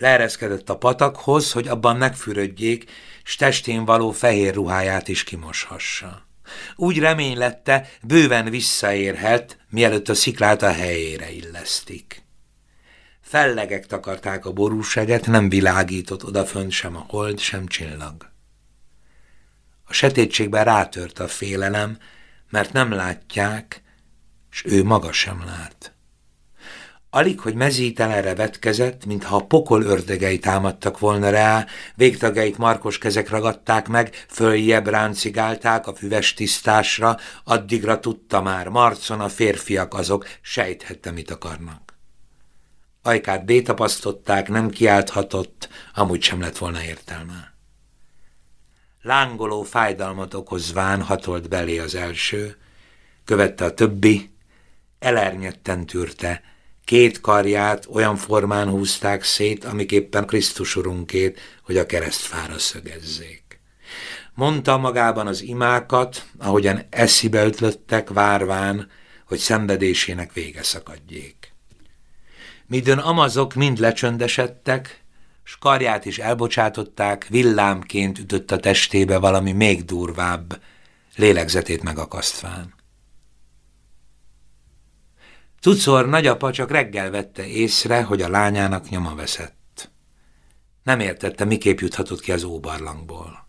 Leereszkedett a patakhoz, hogy abban megfürödjék, s testén való fehér ruháját is kimoshassa. Úgy reménylette, bőven visszaérhet, mielőtt a sziklát a helyére illesztik. Fellegek takarták a borúseget, nem világított odafönt sem a hold, sem csillag. A sötétségben rátört a félelem, mert nem látják, s ő maga sem lát. Alig, hogy mezítelenre vetkezett, mintha a pokol ördegei támadtak volna rá, végtagait markos kezek ragadták meg, följebb ráncigálták a füves tisztásra, addigra tudta már, marcon a férfiak azok, sejthette, mit akarnak. Ajkát bétapasztották, nem kiálthatott, amúgy sem lett volna értelme. Lángoló fájdalmat okozván hatolt belé az első, követte a többi, elernyetten tűrte, Két karját olyan formán húzták szét, amiképpen Krisztus urunkét, hogy a keresztfára szögezzék. Mondta magában az imákat, ahogyan eszibe ötlöttek, várván, hogy szenvedésének vége szakadjék. Midőn amazok mind lecsöndesedtek, s karját is elbocsátották, villámként ütött a testébe valami még durvább, lélegzetét megakasztván. Cucor nagyapa csak reggel vette észre, hogy a lányának nyoma veszett. Nem értette, miképp juthatott ki az óbarlangból.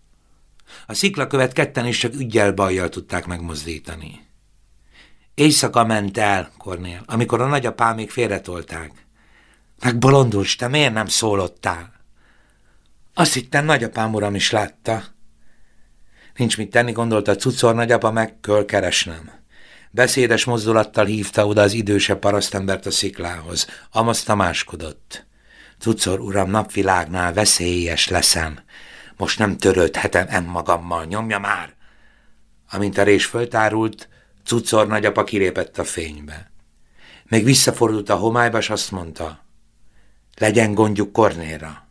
A sziklakövet ketten is csak ügyel bajjal tudták megmozdítani. Éjszaka ment el, Kornél, amikor a nagyapám még félretolták. Megbolondulsz, te miért nem szólottál? Azt hittem, nagyapám uram is látta. Nincs mit tenni, gondolta Cucor nagyapa, meg kell keresnem. Beszédes mozdulattal hívta oda az idősebb parasztembert a sziklához. Amos tamáskodott. Cucor, uram, napvilágnál veszélyes leszem. Most nem törődhetem em magammal, nyomja már! Amint a rés föltárult, Cucor nagyapa kilépett a fénybe. Még visszafordult a homályba, s azt mondta, legyen gondjuk Kornéra.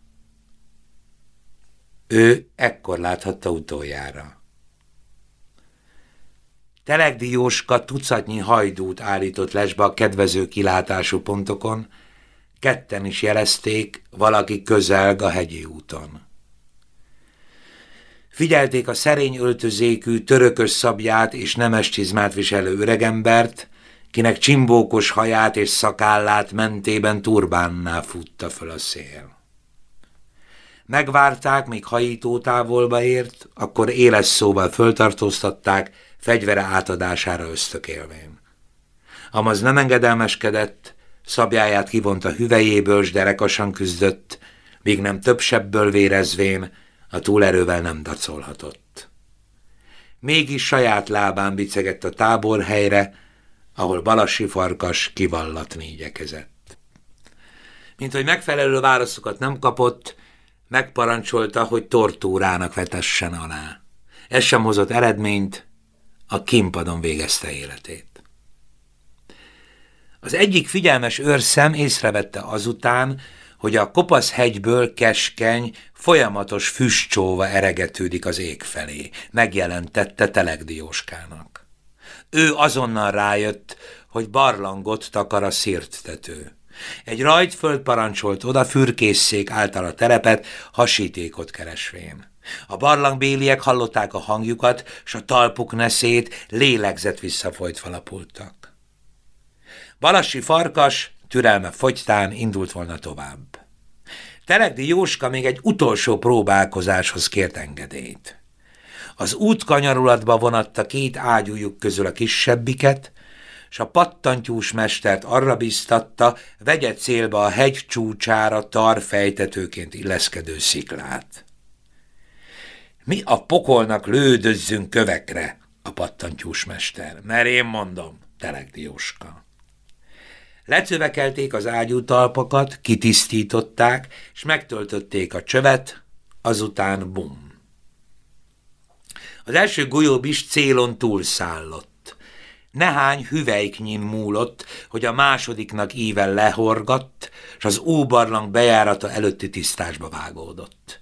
Ő ekkor láthatta utoljára. Telegdi Jóska tucatnyi hajdút állított lesbe a kedvező kilátású pontokon, ketten is jelezték, valaki közelg a hegyi úton. Figyelték a szerény öltözékű, törökös szabját és nemes csizmát viselő öregembert, kinek csimbókos haját és szakállát mentében turbánná futta föl a szél. Megvárták, míg hajító távolba ért, akkor éles szóval föltartóztatták, fegyvere átadására ösztökélvén. Amaz nem engedelmeskedett, szabjáját kivonta hüvejéből, s derekasan küzdött, míg nem több sebből vérezvén, a túlerővel nem dacolhatott. Mégis saját lábán bicegett a táborhelyre, ahol Balassi farkas kivallatni igyekezett. Mint hogy megfelelő válaszokat nem kapott, megparancsolta, hogy tortúrának vetessen alá. Ez sem hozott eredményt, a kimpadon végezte életét. Az egyik figyelmes őrszem észrevette azután, hogy a kopasz hegyből keskeny, folyamatos füstcsóva eregetődik az ég felé. Megjelentette Telegdióskának. Ő azonnal rájött, hogy barlangot takar a szirttető. Egy rajtföld parancsolt oda fürkészszék által a terepet, hasítékot keresvén. A barlangbéliek hallották a hangjukat, s a talpuk neszét lélegzet visszafolytva lapultak. Balassi farkas türelme fogytán indult volna tovább. Telegdi Jóska még egy utolsó próbálkozáshoz kért engedélyt. Az út kanyarulatba vonatta két ágyújuk közül a kisebbiket, s a pattantyús mestert arra biztatta, vegye célba a hegy csúcsára tarfejtetőként illeszkedő sziklát. Mi a pokolnak lődözzünk kövekre, a pattantyús mester, mert én mondom, Telegdi Jóska. Lecövekelték az ágyú talpakat, kitisztították, és megtöltötték a csövet, azután bum. Az első golyób is célon túlszállott. Nehány hüvelyknyin múlott, hogy a másodiknak ível lehorgatt, és az óbarlang bejárata előtti tisztásba vágódott.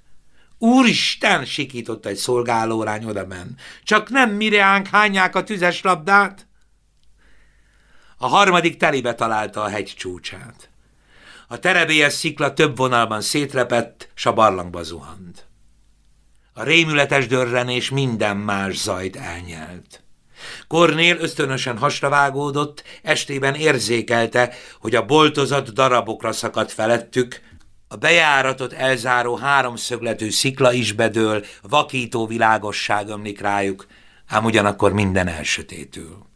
Úristen, sikított egy szolgálórány odamen. Csak nem mireánk hányják a tüzes labdát? A harmadik telibe találta a hegy csúcsát. A terebélyes szikla több vonalban szétrepett, s a barlangba zuhant. A rémületes dörrenés minden más zajt elnyelt. Kornél ösztönösen hasra vágódott, estében érzékelte, hogy a boltozat darabokra szakadt felettük, a bejáratot elzáró háromszögletű szikla is bedől, vakító világosság ömlik rájuk, ám ugyanakkor minden elsötétül.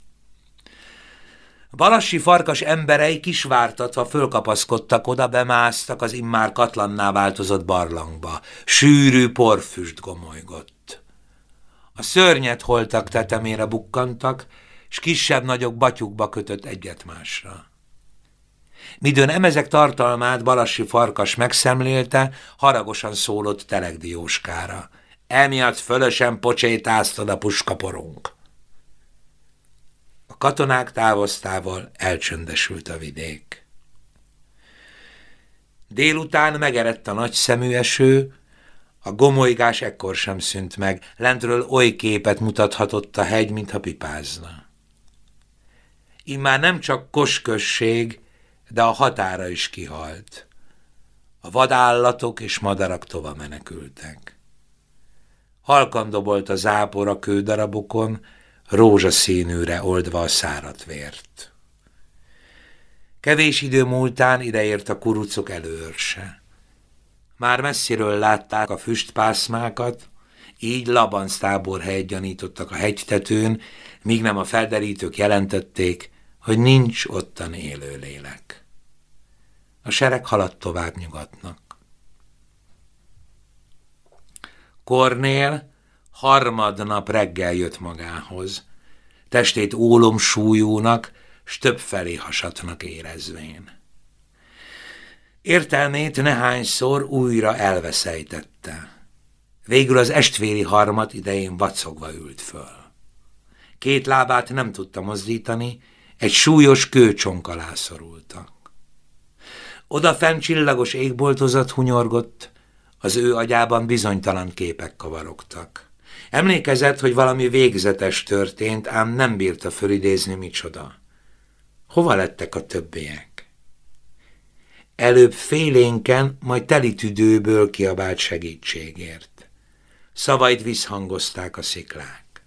Balassi farkas emberei kisvártatva fölkapaszkodtak oda, bemásztak az immár katlanná változott barlangba. Sűrű porfüst gomolygott. A szörnyet holtak tetemére bukkantak, s kisebb-nagyobb batyukba kötött egyet másra. Midőn emezek tartalmát Balassi farkas megszemlélte, haragosan szólott Telegdióskára. Emiatt fölösen pocsétáztad a puskaporunk katonák távoztával elcsöndesült a vidék. Délután megerett a nagy szemű eső, a gomolygás ekkor sem szűnt meg, lentről oly képet mutathatott a hegy, mintha pipázna. Immár nem csak kosközség, de a határa is kihalt. A vadállatok és madarak tova menekültek. Halkan dobolt a zápor a kődarabokon, rózsaszínűre oldva a szárat vért. Kevés idő múltán ideért a kurucok előrse. Már messziről látták a füstpászmákat, így Labanc táborhelyet gyanítottak a hegytetőn, míg nem a felderítők jelentették, hogy nincs ottan élő lélek. A sereg haladt tovább nyugatnak. Kornél harmadnap reggel jött magához. testét ólom súlyúnak, s többfelé hasatnak érezvén. Értelmét nehányszor újra elveszejtette. Végül az estvéri harmat idején vacogva ült föl. Két lábát nem tudta mozdítani, egy súlyos kőcsonk alá szorultak. Odafent csillagos égboltozat hunyorgott, az ő agyában bizonytalan képek kavarogtak. Emlékezett, hogy valami végzetes történt, ám nem bírta fölidézni micsoda. Hova lettek a többiek? Előbb félénken, majd teli tüdőből kiabált segítségért. Szavait visszhangozták a sziklák.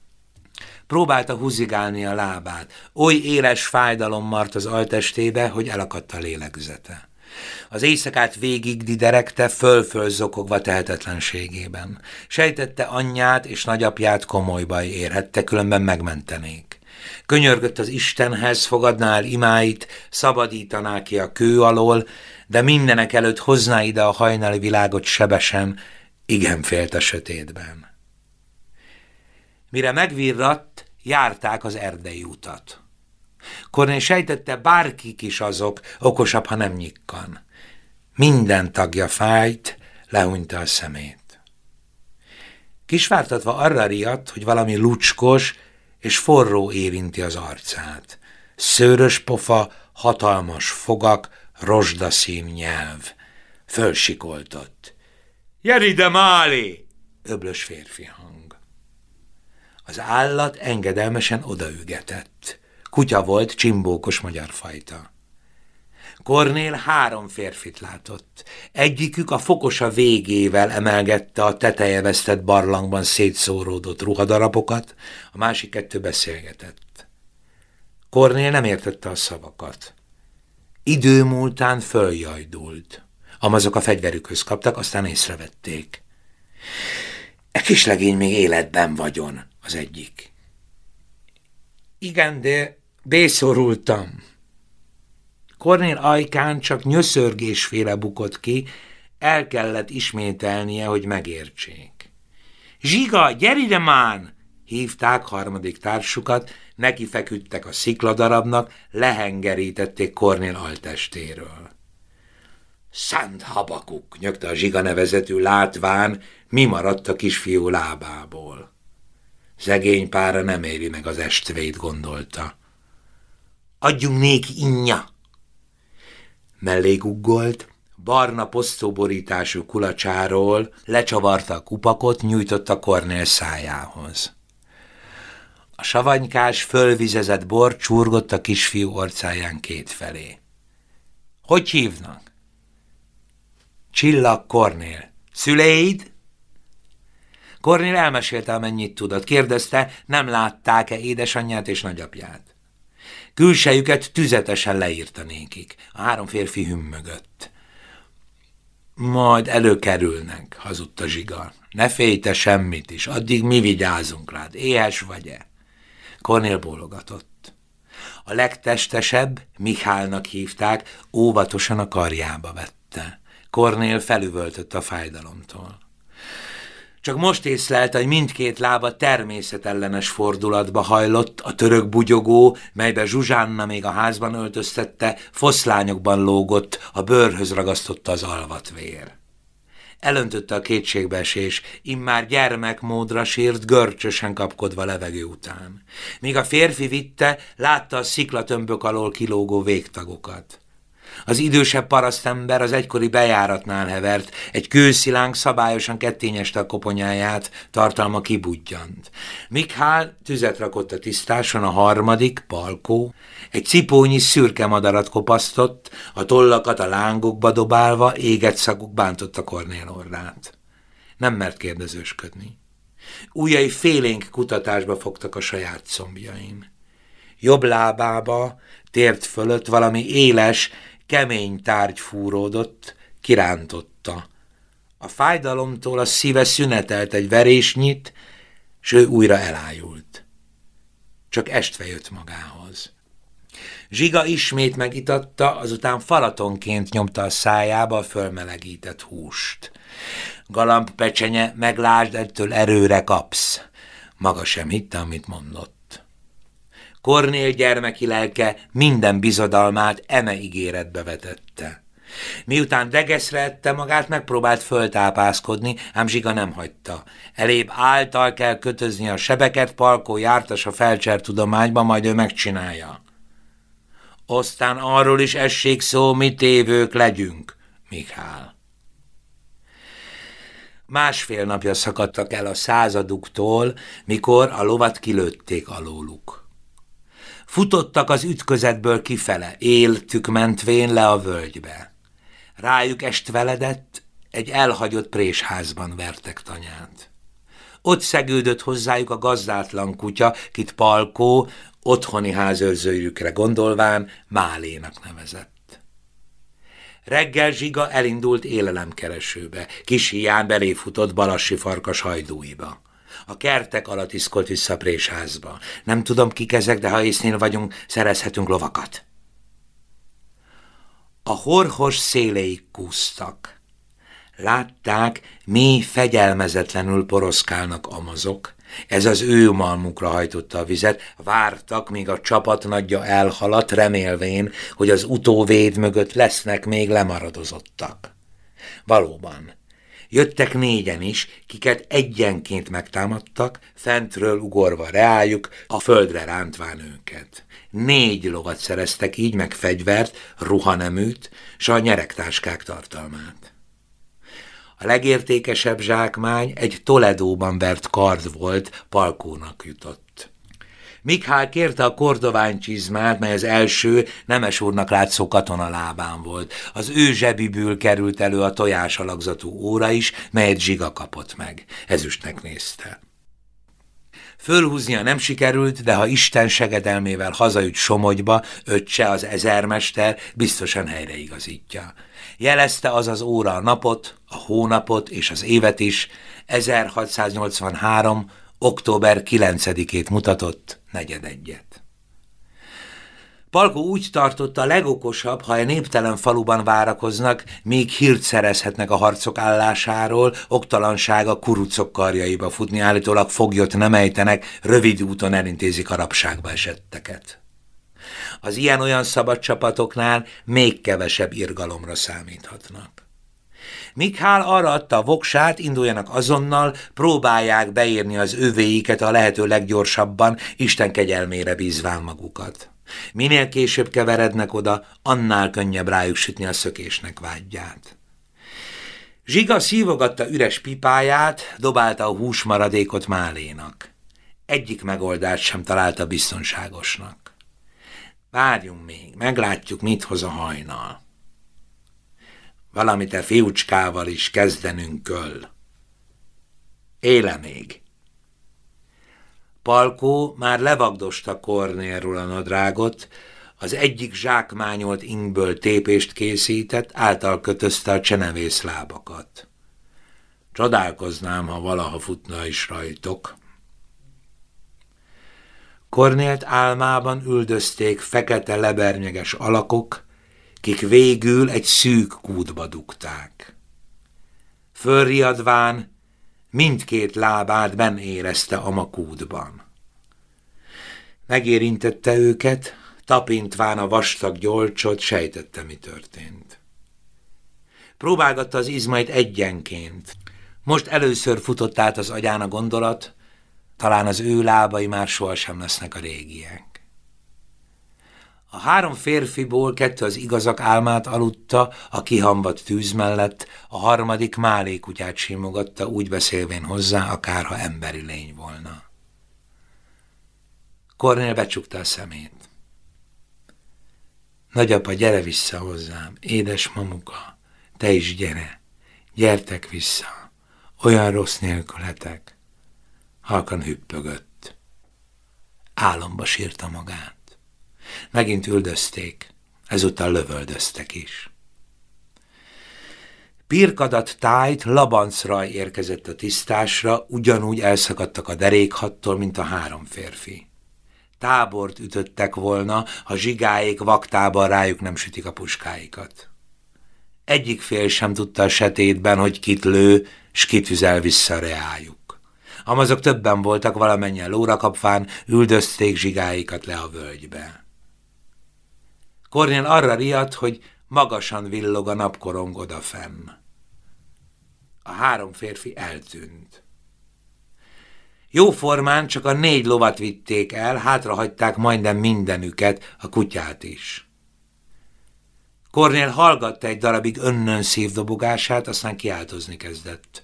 Próbálta húzigálni a lábát. Oly éles fájdalom mart az altestébe, hogy elakadt a lélegzete. Az éjszakát végig diderekte, föl-föl zokogva tehetetlenségében. Sejtette anyját és nagyapját komoly baj érhette, különben megmentenék. Könyörgött az Istenhez, fogadná el imáit, szabadítaná ki a kő alól, de mindenek előtt hozná ide a hajnali világot sebesen, igen félt a sötétben. Mire megvirratt, járták az erdei utat. Kornél sejtette, bárkik is azok, okosabb, ha nem nyikkan. Minden tagja fájt, lehúnyta a szemét. Kisvártatva arra riadt, hogy valami lucskos és forró érinti az arcát. Szőrös pofa, hatalmas fogak, rozsdaszín nyelv. Fölsikoltott. – Gyere ide, Máli! – öblös férfi hang. Az állat engedelmesen odaügetett. Kutya volt, csimbókos magyar fajta. Kornél három férfit látott. Egyikük a fokosa végével emelgette a teteje vesztett barlangban szétszóródott ruhadarabokat, a másik kettő beszélgetett. Kornél nem értette a szavakat. Idő múltán följajdult. Amazok a fegyverükhöz kaptak, aztán észrevették. E kislegény még életben vagyon, az egyik. Igen, de bészorultam. Kornél ajkán csak nyöszörgésféle bukott ki, el kellett ismételnie, hogy megértsék. Zsiga, gyere ide mán! hívták harmadik társukat, neki feküdtek a szikladarabnak, lehengerítették Kornél altestéről. Szent habakuk, nyögte a zsiga nevezetű látván, mi maradt a kisfiú lábából. Szegény pára nem éri meg az estvét, gondolta. Adjunk néki innya! Mellé guggolt, barna posztóborítású kulacsáról lecsavarta a kupakot, nyújtotta Kornél szájához. A savanykás, fölvizezett bor csurgott a kisfiú orcáján kétfelé. Hogy hívnak? Csillag Kornél. Szüleid? Kornél elmesélte, amennyit tudott. Kérdezte, nem látták-e édesanyját és nagyapját. Külsejüket tüzetesen leírta nékik. A három férfi hümmögött. Majd előkerülnek, hazudta Zsiga. Ne félj te semmit is, addig mi vigyázunk rád. Éhes vagy-e? Kornél bólogatott. A legtestesebb, Mikhálnak hívták, óvatosan a karjába vette. Kornél felüvöltött a fájdalomtól. Csak most észlelte, hogy mindkét lába természetellenes fordulatba hajlott, a török bugyogó, melybe Zsuzsánna még a házban öltöztette, foszlányokban lógott, a bőrhöz ragasztotta az alvatvér. Elöntötte a kétségbeesés, immár gyermekmódra sírt, görcsösen kapkodva levegő után. Míg a férfi vitte, látta a sziklatömbök alól kilógó végtagokat. Az idősebb parasztember az egykori bejáratnál hevert, egy kőszilánk szabályosan kettényeste a koponyáját, tartalma kibudjant. Mikhál tüzet rakott a tisztáson, a harmadik, Palkó, egy cipónyi szürke madarat kopasztott, a tollakat a lángokba dobálva, éget szaguk bántotta Kornél orrát. Nem mert kérdezősködni. Újai félénk kutatásba fogtak a saját combjain. Jobb lábába, tért fölött valami éles, kemény tárgy fúródott, kirántotta. A fájdalomtól a szíve szünetelt egy verésnyit, s ő újra elájult. Csak estve jött magához. Zsiga ismét megitatta, azután falatonként nyomta a szájába a fölmelegített húst. Galamb pecsenye, meglásd, ettől erőre kapsz. Maga sem hitte, amit mondott. Kornél gyermeki lelke minden bizodalmát eme ígéretbe vetette. Miután degeszre ette magát, megpróbált föltápászkodni, ám Zsiga nem hagyta. Elébb által kell kötözni a sebeket, Palkó jártas a felcsert tudományba, majd ő megcsinálja. Aztán arról is essék szó, mi tévők legyünk, Mikhál. Másfél napja szakadtak el a századuktól, mikor a lovat kilőtték alóluk. Futottak az ütközetből kifele, éltük mentvén le a völgybe. Rájuk estveledett, egy elhagyott présházban vertek tanyát. Ott szegődött hozzájuk a gazdátlan kutya, kit Palkó otthoni házőrzőjükre gondolván Málénak nevezett. Reggel Zsiga elindult élelemkeresőbe, kis hián beléfutott Balassi farkas hajdúiba. A kertek alatt iszkolt vissza présházba. Nem tudom, kik ezek, de ha észnél vagyunk, szerezhetünk lovakat. A horhos széleik kúztak. Látták, mi fegyelmezetlenül poroszkálnak amazok, ez az ő malmukra hajtotta a vizet, vártak, míg a csapat nagyja elhaladt, remélvén, hogy az utóvéd mögött lesznek még lemaradozottak. Valóban, jöttek négyen is, kiket egyenként megtámadtak, fentről ugorva reájuk, a földre rántván őket. Négy lovat szereztek így, meg fegyvert, ruhaneműt, s a nyeregtáskák tartalmát. A legértékesebb zsákmány egy Toledóban vert kard volt, Palkónak jutott. Mikhál kérte a kordovány csizmát, mely az első nemes úrnak látszó katona lábán volt. Az ő zsebiből került elő a tojás alakzatú óra is, melyet Zsiga kapott meg. Ezüstnek nézte. Fölhúznia nem sikerült, de ha Isten segedelmével hazaüt Somogyba, öccse az ezermester biztosan helyreigazítja. Jelezte az az óra a napot, a hónapot és az évet is, 1683. október 9-ét mutatott negyedegyet. Palko úgy tartotta legokosabb, ha a néptelen faluban várakoznak, még hírt szerezhetnek a harcok állásáról, oktalansága kurucok karjaiba futni, állítólag foglyot nem ejtenek, rövid úton elintézik a rabságba esetteket. Az ilyen-olyan szabad csapatoknál még kevesebb irgalomra számíthatnak. Mikhál arra adta a voksát, induljanak azonnal, próbálják beírni az övéiket a lehető leggyorsabban, Isten kegyelmére bízván magukat. Minél később keverednek oda, annál könnyebb rájuk sütni a szökésnek vágyját. Zsiga szívogatta üres pipáját, dobálta a húsmaradékot Málénak. Egyik megoldást sem találta biztonságosnak. Várjunk még, meglátjuk, mit hoz a hajnal. Valamit a fiúcskával is kezdenünk köl. Éle még. Palkó már levagdosta Kornélról a nadrágot, az egyik zsákmányolt ingből tépést készített, által kötözte a csenevész lábakat. Csodálkoznám, ha valaha futna is rajtok. Kornélt álmában üldözték fekete lebernyeges alakok, kik végül egy szűk kútba dugták. Fölriadván mindkét lábát ben érezte a makútban. Megérintette őket, tapintván a vastag gyolcsot, sejtette, mi történt. Próbálgatta az izmait egyenként. Most először futott át az agyán a gondolat, talán az ő lábai már sohasem lesznek a régiek. A három férfiból kettő az igazak álmát aludta, a kihambat tűz mellett, a harmadik Málé kutyát simogatta, úgy beszélvén hozzá, akárha emberi lény volna. Kornél becsukta a szemét. Nagyapa, gyere vissza hozzám, édes mamuka, te is gyere, gyertek vissza, olyan rossz nélkületek. Halkan hüppögött. Álomba sírta magát. Megint üldözték, ezúttal lövöldöztek is. Pirkadat tájt labancra érkezett a tisztásra, ugyanúgy elszakadtak a derékhattól, mint a három férfi. Tábort ütöttek volna, ha zsigáék vaktában rájuk nem sütik a puskáikat. Egyik fél sem tudta a setétben, hogy kit lő, s kit üzel vissza reájuk. amazok többen voltak valamennyien lóra kapván, üldözték zsigáikat le a völgybe. Kornél arra riadt, hogy magasan villog a napkorong odafenn. A három férfi eltűnt. Jóformán csak a négy lovat vitték el, hátrahagyták majdnem mindenüket, a kutyát is. Kornél hallgatta egy darabig önnön szívdobogását, aztán kiáltozni kezdett.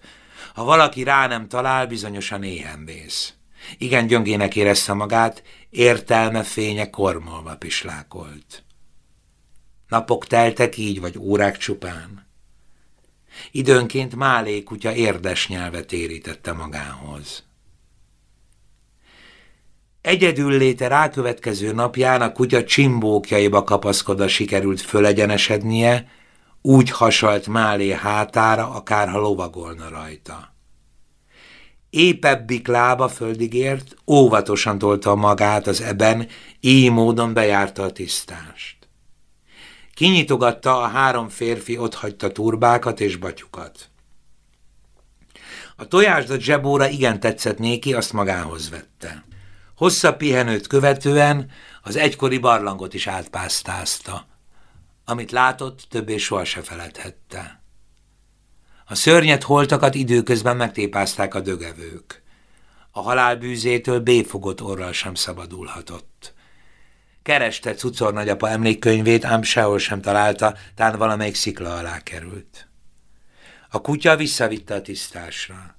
Ha valaki rá nem talál, bizonyosan éhen vész. Igen gyöngének érezte magát, értelme fénye kormolva pislákolt. Napok teltek így, vagy órák csupán. Időnként Málé kutya érdes nyelvet érítette magához. Egyedül léte rákövetkező napján a kutya csimbókjaiba kapaszkodva sikerült fölegyenesednie, úgy hasalt Málé hátára, akárha lovagolna rajta. Épebbik lába földig ért, óvatosan tolta magát az eben, így módon bejárta a tisztást. Kinyitogatta a három férfi, otthagyta turbákat és batyukat. A tojásdat zsebóra igen tetszett néki, azt magához vette. Hosszabb pihenőt követően az egykori barlangot is átpásztázta. Amit látott, többé soha se feledhette. A szörnyet holtakat időközben megtépázták a dögevők. A halálbűzétől béfogott orral sem szabadulhatott. Kereste Cucor nagyapa emlékkönyvét, ám sehol sem találta, tán valamelyik szikla alá került. A kutya visszavitte a tisztásra.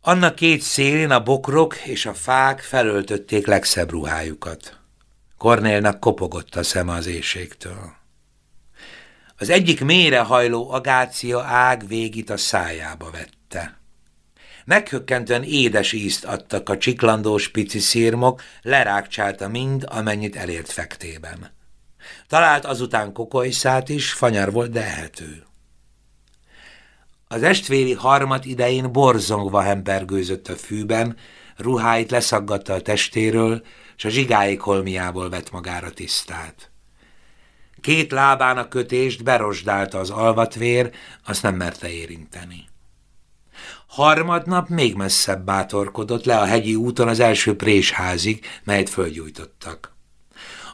Annak két szélén a bokrok és a fák felöltötték legszebb ruhájukat. Kornélnak kopogott a szeme az éjségtől. Az egyik mélyre hajló agácia ág végit a szájába vette. Meghökkentően édes ízt adtak a csiklandós pici szírmok, lerákcsálta mind, amennyit elért fektében. Talált azután kokolyszát is, fanyar volt, de ehető. Az estvéri harmat idején borzongva hempergőzött a fűben, ruháit leszaggatta a testéről, s a zsigáik holmiából vett magára tisztát. Két lábán a kötést berosdálta az alvatvér, azt nem merte érinteni. Harmadnap még messzebb bátorkodott le a hegyi úton az első présházig, melyet fölgyújtottak.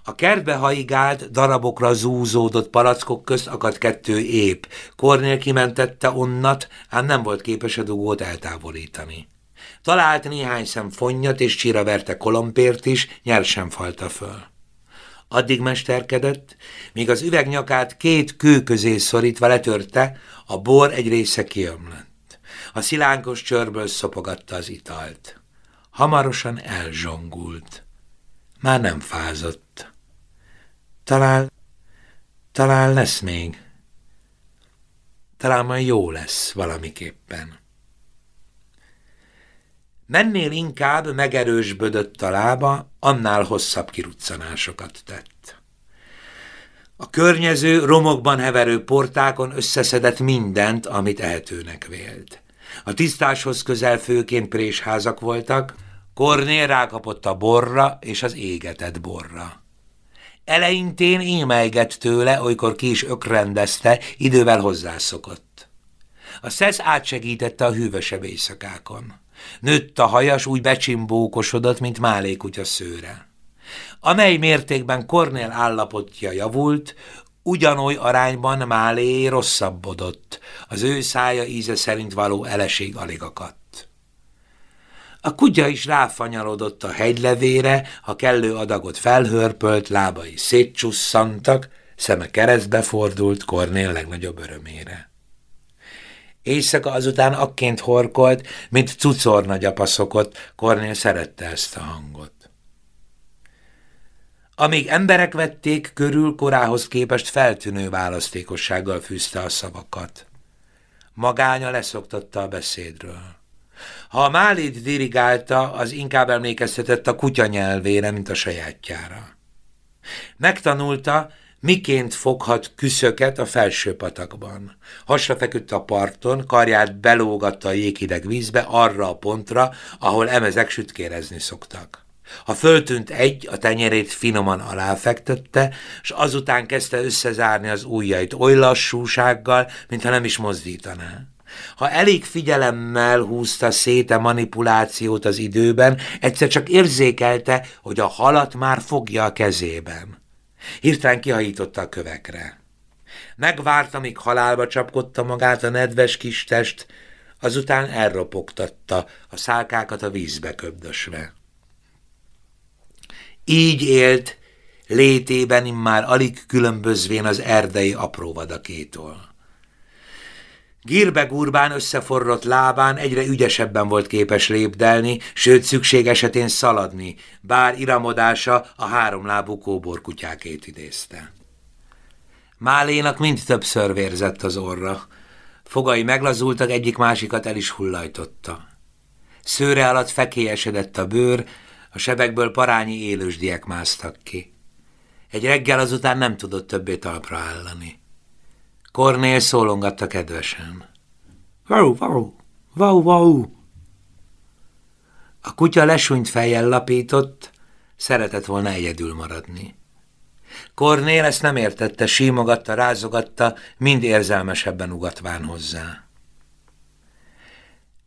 A kertbe haigált, darabokra zúzódott palackok közt akadt kettő ép. Kornél kimentette onnat, ám nem volt képes a dugót eltávolítani. Talált néhány szem fonnyat, és csira verte kolompért is, nyersen falta föl. Addig mesterkedett, míg az üvegnyakát két kő közé szorítva letörte, a bor egy része kiömlött. A szilánkos csörből szopogatta az italt. Hamarosan elzsongult. Már nem fázott. Talán, talán lesz még. Talán majd jó lesz valamiképpen. Mennél inkább megerősbödött a lába, annál hosszabb kiruccanásokat tett. A környező, romokban heverő portákon összeszedett mindent, amit ehetőnek vélt. A tisztáshoz közel főként présházak voltak, Kornél rákapott a borra és az égetett borra. Eleintén émelygett tőle, olykor ki is ökrendezte, idővel hozzászokott. A szesz átsegítette a hűvösebb éjszakákon. Nőtt a hajas, úgy becsimbókosodott, mint málékutya szőre. Amely mértékben Kornél állapotja javult, ugyanoly arányban Málé rosszabbodott, az ő szája íze szerint való eleség alig akadt. A kutya is ráfanyalodott a hegylevére, a kellő adagot felhörpölt, lábai szétcsusszantak, szeme keresztbe fordult Kornél legnagyobb örömére. Éjszaka azután akként horkolt, mint cucor nagyapa szokott, Kornél szerette ezt a hangot. Amíg emberek vették, körül korához képest feltűnő választékossággal fűzte a szavakat. Magánya leszoktatta a beszédről. Ha a Málit dirigálta, az inkább emlékeztetett a kutya nyelvére, mint a sajátjára. Megtanulta, miként foghat küszöket a felső patakban. Hasra feküdt a parton, karját belógatta a jéghideg vízbe arra a pontra, ahol emezek sütkérezni szoktak. Ha föltűnt egy, a tenyerét finoman aláfektette, és azután kezdte összezárni az ujjait oly lassúsággal, mintha nem is mozdítaná. Ha elég figyelemmel húzta szét a manipulációt az időben, egyszer csak érzékelte, hogy a halat már fogja a kezében. Hirtelen kihajította a kövekre. Megvárta, míg halálba csapkodta magát a nedves kis test, azután elropogtatta a szálkákat a vízbe köbdösve. Így élt, létében immár alig különbözvén az erdei apróvadakétól. Gírbe gurbán összeforrott lábán egyre ügyesebben volt képes lépdelni, sőt szükség esetén szaladni, bár iramodása a háromlábú kóborkutyákét idézte. Málénak mind többször vérzett az orra. Fogai meglazultak, egyik másikat el is hullajtotta. Szőre alatt fekélyesedett a bőr, a sebekből parányi élősdiek másztak ki. Egy reggel azután nem tudott többé talpra állani. Kornél szólongatta kedvesen. Vau, vau, vau, vau. A kutya lesúnyt fejjel lapított, szeretett volna egyedül maradni. Kornél ezt nem értette, símogatta, rázogatta, mind érzelmesebben ugatván hozzá.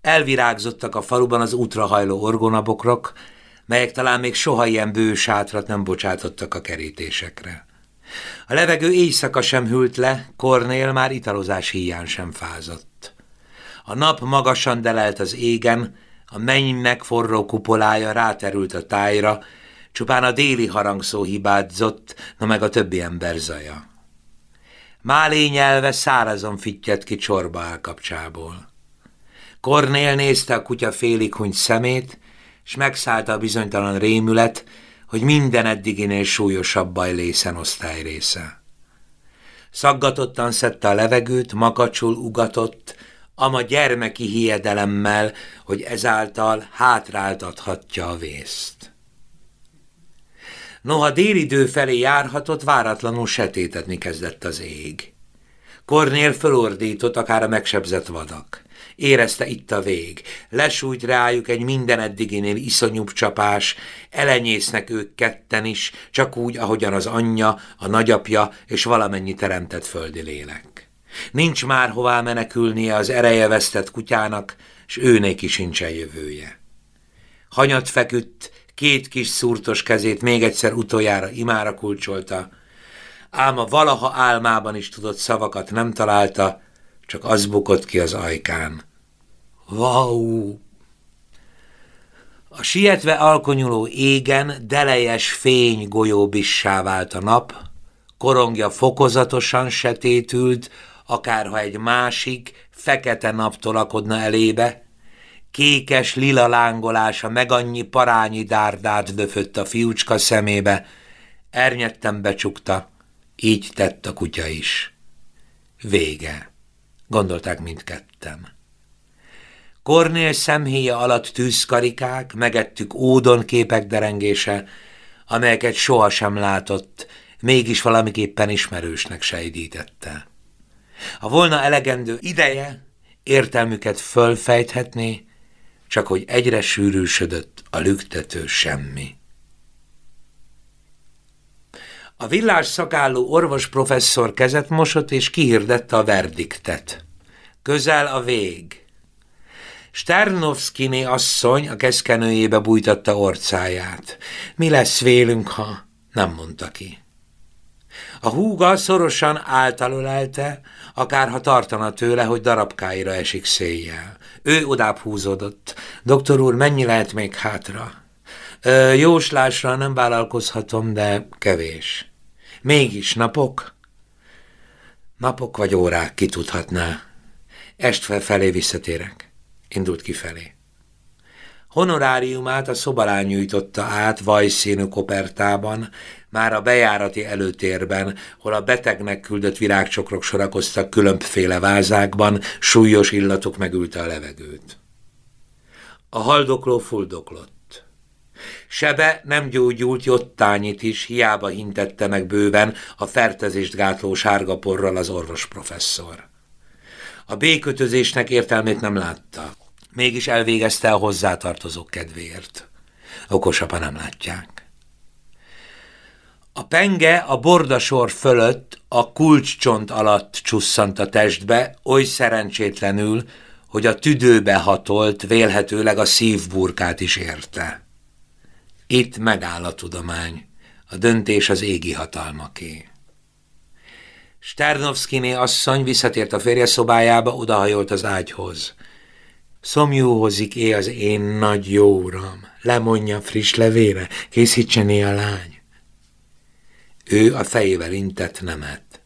Elvirágzottak a faluban az útra hajló orgonabokrok, melyek talán még soha ilyen bő sátrat nem bocsátottak a kerítésekre. A levegő éjszaka sem hűlt le, Kornél már italozás híján sem fázott. A nap magasan delelt az égen, a mennynek forró kupolája ráterült a tájra, csupán a déli harangszó hibázott, na meg a többi ember zaja. Málé nyelve szárazon fittyett ki csorba állkapcsából. Kornél nézte a kutya félig hunyt szemét, és megszállta a bizonytalan rémület, hogy minden eddiginél súlyosabb baj lészen osztály része. Szaggatottan szedte a levegőt, makacsul ugatott, ama gyermeki hiedelemmel, hogy ezáltal hátráltathatja a vészt. Noha délidő felé járhatott, váratlanul setétetni kezdett az ég. Kornél fölordított akár a megsebzett vadak. Érezte itt a vég. Lesújt rájuk egy minden eddiginél iszonyúbb csapás, elenyésznek ők ketten is, csak úgy, ahogyan az anyja, a nagyapja és valamennyi teremtett földi lélek. Nincs már hová menekülnie az ereje vesztett kutyának, s őnéki sincsen jövője. Hanyat feküdt, két kis szúrtos kezét még egyszer utoljára imára kulcsolta, ám a valaha álmában is tudott szavakat nem találta, csak az bukott ki az ajkán. Wow! A sietve alkonyuló égen delejes fény golyóbissá vált a nap, korongja fokozatosan setétült, akárha egy másik, fekete nap tolakodna elébe, kékes lila lángolása meg annyi parányi dárdát döfött a fiúcska szemébe, ernyetten becsukta, így tett a kutya is. Vége, gondolták mindketten. Kornél szemhéja alatt tűzkarikák, megettük ódon képek derengése, amelyeket sohasem látott, mégis valamiképpen ismerősnek sejdítette. Ha volna elegendő ideje, értelmüket fölfejthetné, csak hogy egyre sűrűsödött a lüktető semmi. A villás szakálló orvos professzor kezet mosott és kihirdette a verdiktet. Közel a vég. Sternovszkiné asszony a keszkenőjébe bújtatta orcáját. Mi lesz vélünk, ha... Nem mondta ki. A húga szorosan általolelte, akárha tartana tőle, hogy darabkáira esik széjjel. Ő odább húzódott. Doktor úr, mennyi lehet még hátra? Jóslásra nem vállalkozhatom, de kevés. Mégis napok? Napok vagy órák, ki tudhatná. Est felfelé visszatérek. Indult kifelé. Honoráriumát a szobalán nyújtotta át vajszínű kopertában, már a bejárati előtérben, hol a betegnek küldött virágcsokrok sorakoztak különbféle vázákban, súlyos illatok megülte a levegőt. A haldokló fuldoklott. Sebe nem gyógyult jottányit is, hiába hintette meg bőven a fertezést gátló sárga porral az orvos professzor. A békötözésnek értelmét nem látta. Mégis elvégezte a hozzátartozók kedvéért. Okosapa nem látják. A penge a bordasor fölött a kulcscsont alatt csusszant a testbe, oly szerencsétlenül, hogy a tüdőbe hatolt, vélhetőleg a szívburkát is érte. Itt megáll a tudomány, a döntés az égi hatalmaké. Sternovszkiné asszony visszatért a férje szobájába, odahajolt az ágyhoz. Szomjúhozik é az én nagy jó uram, lemondja friss levére, készítsené a lány. Ő a fejével intett nemet.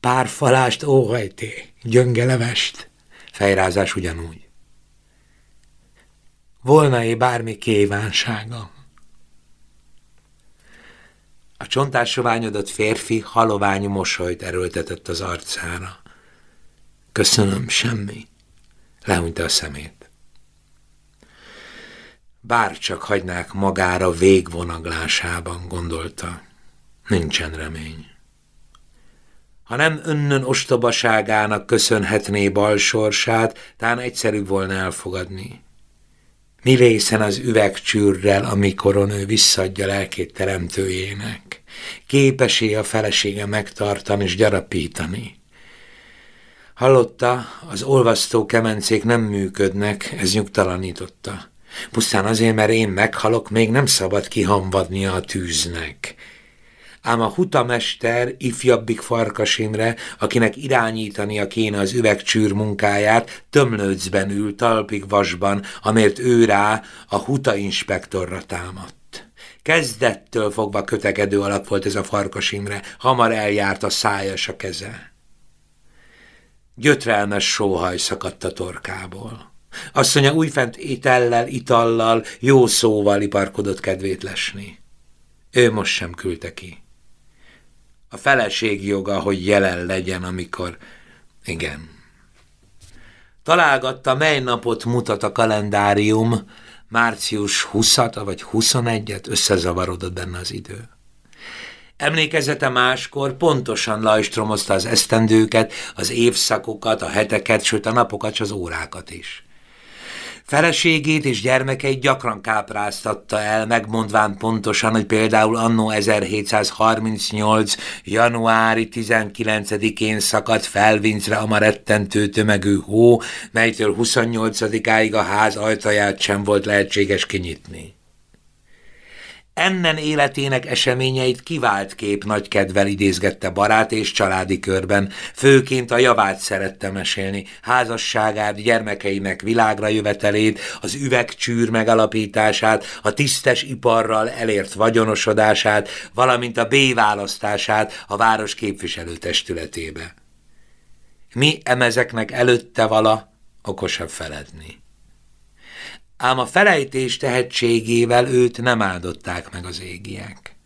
Pár falást óhajté, gyönge levest, fejrázás ugyanúgy. Volna-é bármi kívánsága? A csontás soványodott férfi haloványú mosolyt erőltetett az arcára. Köszönöm, semmi. Lehúnyta a szemét. Bár csak hagynák magára végvonaglásában, gondolta. Nincsen remény. Ha nem önnön ostobaságának köszönhetné balsorsát, tán egyszerűbb volna elfogadni. Mi részen az üvegcsűrrel, amikoron ő visszadja lelkét teremtőjének? Képesé a felesége megtartani és gyarapítani. Hallotta, az olvasztó kemencék nem működnek, ez nyugtalanította. Pusztán azért, mert én meghalok, még nem szabad kihamvadnia a tűznek ám a hutamester ifjabbik Farkas Imre, akinek irányítania kéne az üvegcsűr munkáját, tömlőcben ül talpig vasban, amért ő rá a huta inspektorra támadt. Kezdettől fogva kötekedő alap volt ez a Farkas Imre, hamar eljárt a szájas a keze. Gyötrelmes sóhaj szakadt a torkából. Asszonya újfent étellel, itallal, jó szóval iparkodott kedvét lesni. Ő most sem küldte ki. A feleség joga, hogy jelen legyen, amikor... Igen. Találgatta, mely napot mutat a kalendárium, március 20 vagy 21-et, összezavarodott benne az idő. Emlékezete máskor pontosan lajstromozta az esztendőket, az évszakokat, a heteket, sőt a napokat, és az órákat is. Feleségét és gyermekeit gyakran kápráztatta el, megmondván pontosan, hogy például annó 1738. januári 19-én szakadt felvincre a ma rettentő tömegű hó, melytől 28-áig a ház ajtaját sem volt lehetséges kinyitni. Ennen életének eseményeit kivált kép nagy kedvel idézgette barát és családi körben, főként a javát szerette mesélni, házasságát, gyermekeinek világra jövetelét, az üvegcsűr megalapítását, a tisztes iparral elért vagyonosodását, valamint a B választását a város képviselőtestületébe. Mi emezeknek előtte vala okosabb feledni ám a felejtés tehetségével őt nem áldották meg az égiek.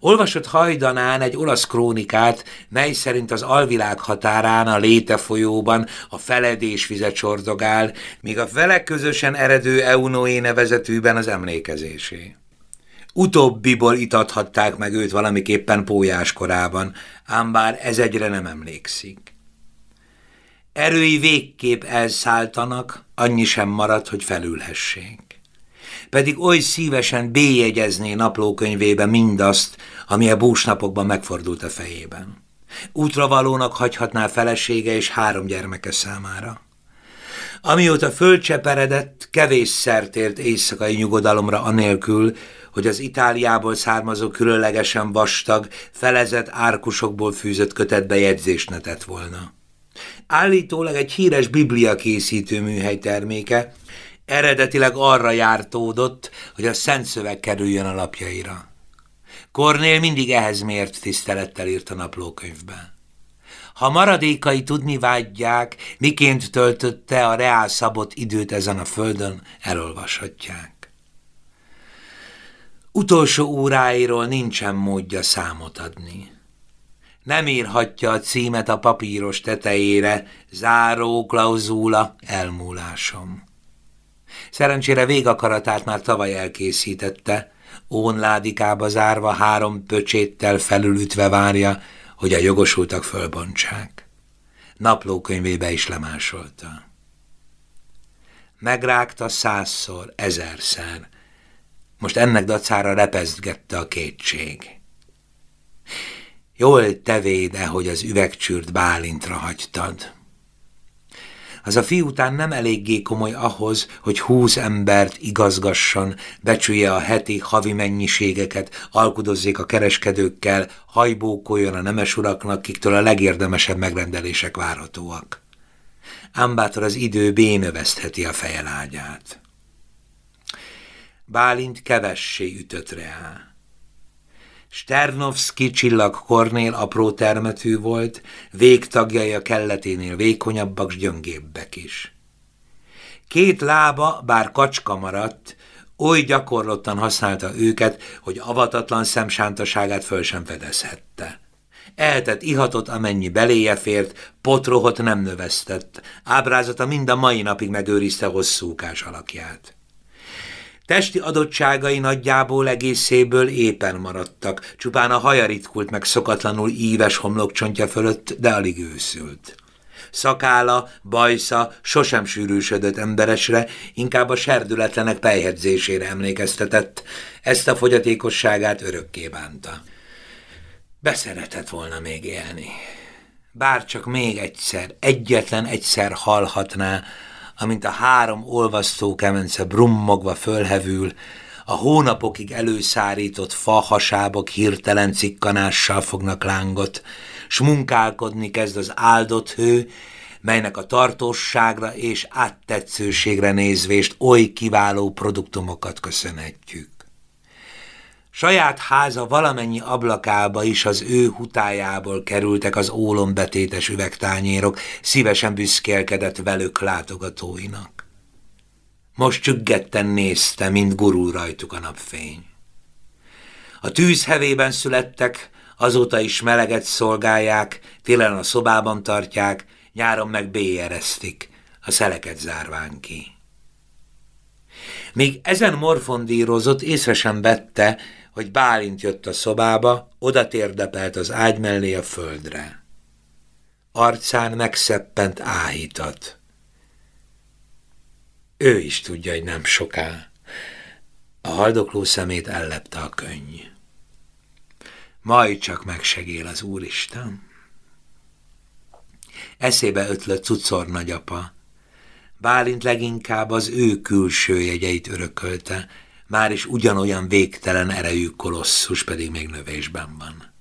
Olvasott hajdanán egy olasz krónikát, mely szerint az alvilág határán a léte folyóban a feledés vize csordogál, míg a vele közösen eredő Eunóé nevezetűben az emlékezésé. Utóbbiból itathatták meg őt valamiképpen pójás korában, ám bár ez egyre nem emlékszik. Erői végképp elszálltanak, annyi sem maradt, hogy felülhessék. Pedig oly szívesen bélyegyezné naplókönyvébe mindazt, ami a búsnapokban megfordult a fejében. Útravalónak hagyhatná felesége és három gyermeke számára. Amióta fölcseperedett, kevés szertért éjszakai nyugodalomra anélkül, hogy az Itáliából származó különlegesen vastag, felezett árkusokból fűzött kötetbe jegyzést ne tett volna állítólag egy híres biblia készítő műhely terméke, eredetileg arra jártódott, hogy a Szent Szöveg kerüljön a lapjaira. Kornél mindig ehhez mért tisztelettel írt a naplókönyvben. Ha maradékai tudni vágyják, miként töltötte a reál szabott időt ezen a földön, elolvashatják. Utolsó óráiról nincsen módja számot adni nem írhatja a címet a papíros tetejére, záró klauzúla, elmúlásom. Szerencsére végakaratát már tavaly elkészítette, ónládikába zárva három pöcséttel felülütve várja, hogy a jogosultak fölbontsák. Naplókönyvébe is lemásolta. Megrágta százszor, ezerszer, Most ennek dacára repezgette a kétség. Jól tevéde, hogy az üvegcsűrt Bálintra hagytad. Az a fiú után nem eléggé komoly ahhoz, hogy húsz embert igazgasson, becsülje a heti, havi mennyiségeket, alkudozzék a kereskedőkkel, hajbókoljon a nemes uraknak, kiktől a legérdemesebb megrendelések várhatóak. Ámbátor az idő bénövesztheti a fejelágyát. Bálint kevessé ütött reá. Sternovszki csillag Kornél apró termetű volt, végtagjai a kelleténél vékonyabbak, s gyöngébbek is. Két lába, bár kacska maradt, oly gyakorlottan használta őket, hogy avatatlan szemsántaságát föl sem fedezhette. Eltett ihatot, amennyi beléje fért, potrohot nem növesztett, ábrázata mind a mai napig megőrizte hosszúkás alakját. Testi adottságai nagyjából egészéből éppen maradtak, csupán a haja ritkult meg szokatlanul íves homlokcsontja fölött, de alig őszült. Szakála, bajsza sosem sűrűsödött emberesre, inkább a serdületlenek pejhedzésére emlékeztetett, ezt a fogyatékosságát örökké bánta. Beszeretett volna még élni. Bár csak még egyszer, egyetlen egyszer hallhatná, amint a három olvasztó kemence brummogva fölhevül, a hónapokig előszárított fahasábok hirtelen cikkanással fognak lángot, s munkálkodni kezd az áldott hő, melynek a tartóságra és áttetszőségre nézvést oly kiváló produktumokat köszönhetjük. Saját háza valamennyi ablakába is az ő hutájából kerültek az ólombetétes üvegtányérok, szívesen büszkélkedett velük látogatóinak. Most csüggetten nézte, mint gurul rajtuk a napfény. A tűz hevében születtek, azóta is meleget szolgálják, télen a szobában tartják, nyáron meg béjereztik, a szeleket zárván ki. Míg ezen morfondírozott, észre sem vette, hogy Bálint jött a szobába, oda térdepelt az ágy mellé a földre. Arcán megszeppent áhítat. Ő is tudja, hogy nem soká. A haldokló szemét ellepte a könny. Majd csak megsegél az Úristen. Eszébe ötlött cucor nagyapa. Bálint leginkább az ő külső jegyeit örökölte, már is ugyanolyan végtelen erejű kolosszus pedig még növésben van.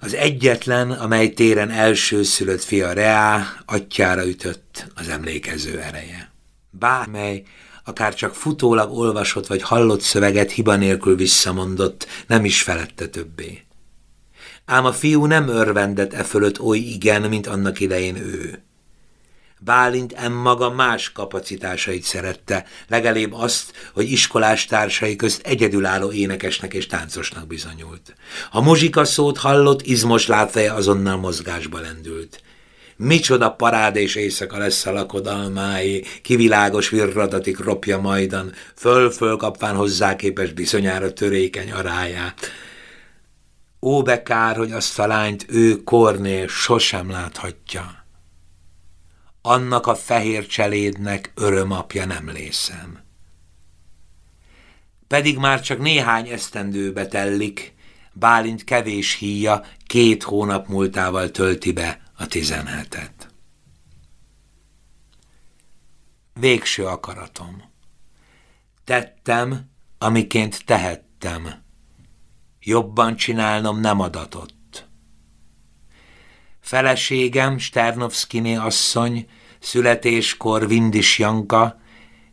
Az egyetlen, amely téren elsőszülött fia Reá, atyára ütött az emlékező ereje. Bármely, akár csak futólag olvasott vagy hallott szöveget hiba nélkül visszamondott, nem is felette többé. Ám a fiú nem örvendett e fölött oly igen, mint annak idején ő. Bálint em maga más kapacitásait szerette, legalább azt, hogy iskolás társai közt egyedülálló énekesnek és táncosnak bizonyult. Ha muzsika szót hallott, izmos látfeje azonnal mozgásba lendült. Micsoda parád és éjszaka lesz a lakodalmái, kivilágos virradatik ropja majdan, föl-föl kapván hozzá képes bizonyára törékeny aráját. Ó, bekár, hogy azt a lányt ő Kornél sosem láthatja annak a fehér cselédnek örömapja nem lészem. Pedig már csak néhány esztendőbe tellik, Bálint kevés híja két hónap múltával tölti be a tizenhetet. Végső akaratom. Tettem, amiként tehettem. Jobban csinálnom nem adatott. Feleségem, Sternovszkiné asszony, születéskor Vindis Janka,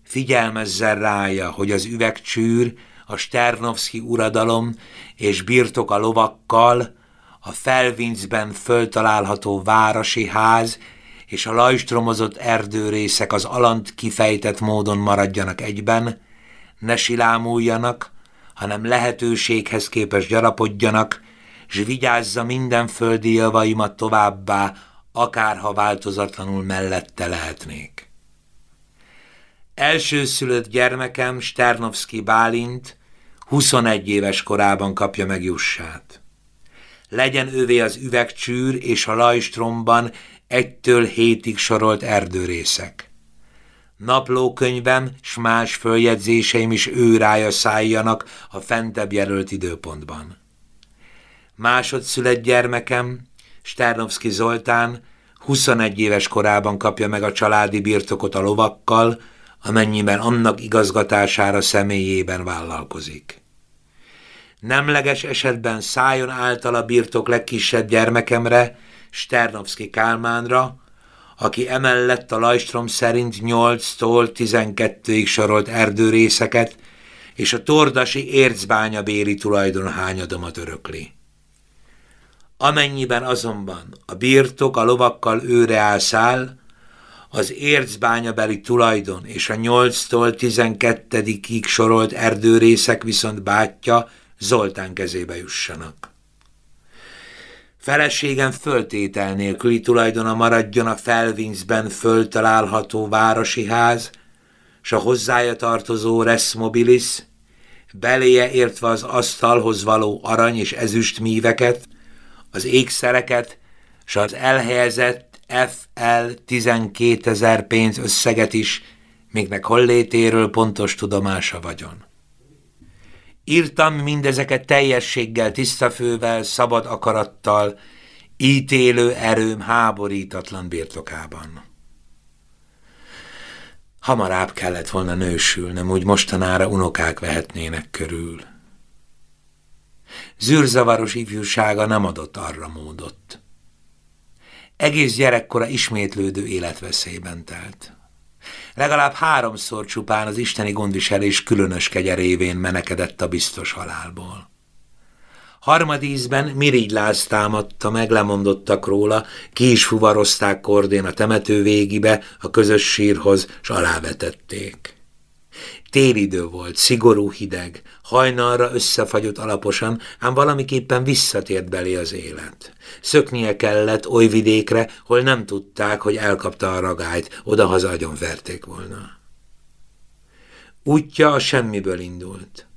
figyelmezzen rája, hogy az üvegcsűr, a Sternovszki uradalom és birtok a lovakkal, a felvincben föltalálható városi ház és a lajstromozott erdőrészek az alant kifejtett módon maradjanak egyben, ne silámuljanak, hanem lehetőséghez képes gyarapodjanak, s vigyázza minden földi javaimat továbbá, akárha változatlanul mellette lehetnék. Elsőszülött gyermekem Sternovszki Bálint 21 éves korában kapja meg jussát. Legyen ővé az üvegcsűr és a lajstromban egytől hétig sorolt erdőrészek. Naplókönyvem s más följegyzéseim is őrája szálljanak a fentebb jelölt időpontban. Másodszület gyermekem, Sternovszki Zoltán 21 éves korában kapja meg a családi birtokot a lovakkal, amennyiben annak igazgatására személyében vállalkozik. Nemleges esetben szálljon által a birtok legkisebb gyermekemre, Sternovszki Kálmánra, aki emellett a Lajstrom szerint 8-tól 12-ig sorolt erdőrészeket és a tordasi ércbánya béli tulajdon hányadomat örökli. Amennyiben azonban a birtok a lovakkal őre elszáll, az ércbányabeli tulajdon és a 8-tól 12-ig sorolt erdőrészek viszont bátyja Zoltán kezébe jussanak. Feleségem föltétel nélküli tulajdona maradjon a Felvinzben föltalálható városi ház, s a hozzája tartozó res mobilis, beléje értve az asztalhoz való arany és ezüst míveket, az ékszereket, s az elhelyezett FL 12 ezer pénz összeget is, még hollétéről pontos tudomása vagyon. Írtam mindezeket teljességgel, tisztafővel, szabad akarattal, ítélő erőm háborítatlan birtokában. Hamarabb kellett volna nősülnem, úgy mostanára unokák vehetnének körül. Zűrzavaros ifjúsága nem adott arra módot. Egész gyerekkora ismétlődő életveszélyben telt. Legalább háromszor csupán az isteni gondviselés különös kegyerévén menekedett a biztos halálból. Harmadízben Láz támadta meg, lemondottak róla, ki is fuvarozták kordén a temető végibe, a közös sírhoz, s alávetették. Télidő volt, szigorú hideg, hajnalra összefagyott alaposan, ám valamiképpen visszatért belé az élet. Szöknie kellett oly vidékre, hol nem tudták, hogy elkapta a ragályt, odahaza verték volna. Útja a semmiből indult.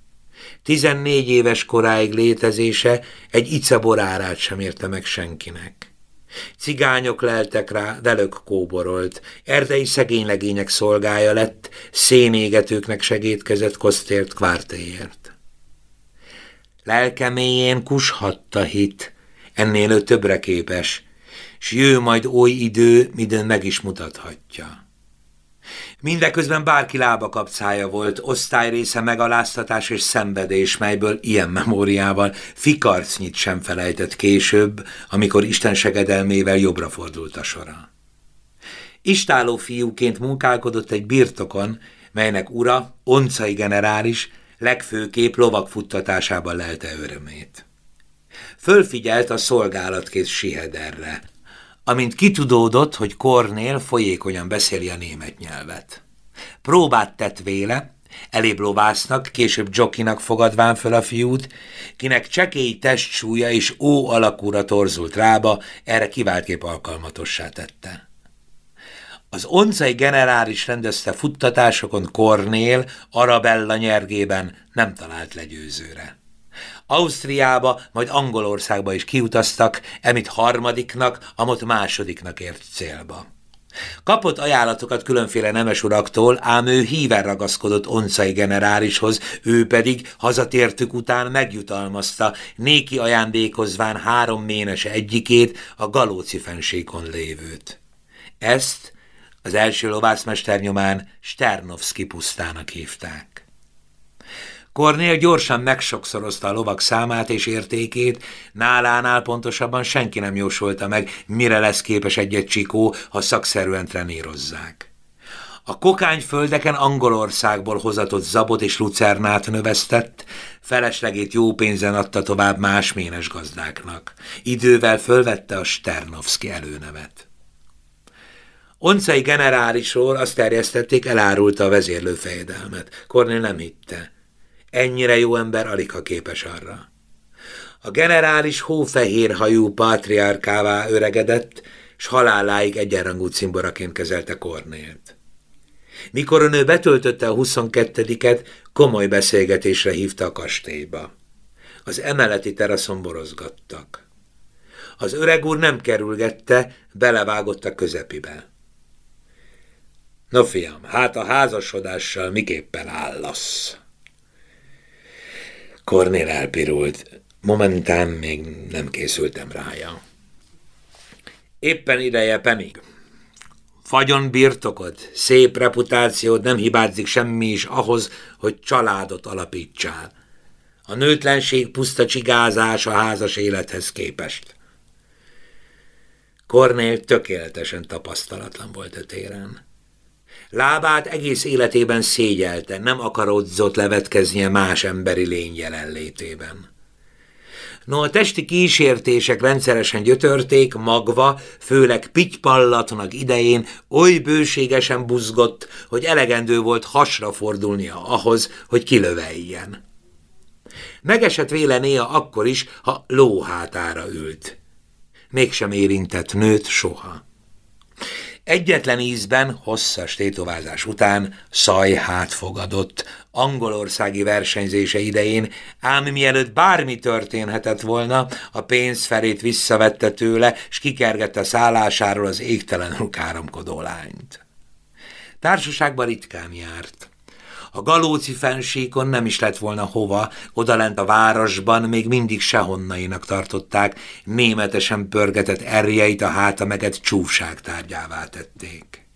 Tizennégy éves koráig létezése egy icaborárát sem érte meg senkinek. Cigányok leltek rá, velök kóborolt, erdei szegénylegények szolgája lett, szénégetőknek segítkezett kosztért kvártéért. Lelkeméjén kushatta hit, ennél ő többre képes, s jő majd oly idő, midőn meg is mutathatja. Mindeközben bárki lába kapcája volt, osztályrésze megaláztatás és szenvedés, melyből ilyen memóriával fikarcnyit sem felejtett később, amikor Isten segedelmével jobbra fordult a sora. Istáló fiúként munkálkodott egy birtokon, melynek ura, oncai generális, legfőképp lovak futtatásában lelte örömét. Fölfigyelt a szolgálatkész Sihederre, amint kitudódott, hogy Kornél folyékonyan beszéli a német nyelvet. Próbát tett véle, elébb lovásznak, később Jokinak fogadván föl a fiút, kinek csekély testsúlya és ó alakúra torzult rába, erre kiváltképp alkalmatossá tette. Az oncai generális rendezte futtatásokon Kornél, Arabella nyergében nem talált legyőzőre. Ausztriába, majd Angolországba is kiutaztak, emit harmadiknak, amott másodiknak ért célba. Kapott ajánlatokat különféle nemes uraktól, ám ő híven ragaszkodott oncai generálishoz, ő pedig hazatértük után megjutalmazta, néki ajándékozván három ménes egyikét, a Galóci fensékon lévőt. Ezt az első lovászmester nyomán Sternovszki pusztának hívták. Kornél gyorsan megsokszorozta a lovak számát és értékét, nálánál pontosabban senki nem jósolta meg, mire lesz képes egy-egy csikó, ha szakszerűen trenírozzák. A kokányföldeken Angolországból hozatott zabot és lucernát növesztett, feleslegét jó pénzen adta tovább más ménes gazdáknak. Idővel fölvette a Sternovszki előnevet. Oncai generálisról azt terjesztették, elárulta a vezérlő fejedelmet. Kornél nem hitte. Ennyire jó ember alig ha képes arra. A generális hófehér hajú pátriárkává öregedett, s haláláig egyenrangú cimboraként kezelte Kornélt. Mikor a nő betöltötte a 22-et, komoly beszélgetésre hívta a kastélyba. Az emeleti teraszon borozgattak. Az öreg úr nem kerülgette, belevágott a közepibe. No fiam, hát a házasodással miképpen állasz? Kornél elpirult. Momentán még nem készültem rája. Éppen ideje penig. Fagyon birtokod, szép reputációd nem hibázik semmi is ahhoz, hogy családot alapítsál. A nőtlenség puszta csigázás a házas élethez képest. Kornél tökéletesen tapasztalatlan volt a téren. Lábát egész életében szégyelte, nem akarodzott levetkeznie más emberi lény jelenlétében. No, a testi kísértések rendszeresen gyötörték, magva, főleg pitypallatnak idején oly bőségesen buzgott, hogy elegendő volt hasra fordulnia ahhoz, hogy kilöveljen. Megesett véle néha akkor is, ha lóhátára ült. Mégsem érintett nőt soha. Egyetlen ízben, hosszas tétovázás után szajhát fogadott angolországi versenyzése idején, ám mielőtt bármi történhetett volna, a pénzferét visszavette tőle, s kikergette szállásáról az égtelenül káromkodó lányt. Társaságban ritkán járt. A galóci fensíkon nem is lett volna hova, odalent a városban még mindig sehonnainak tartották, németesen pörgetett erjeit a háta meget csúfság tárgyává tették.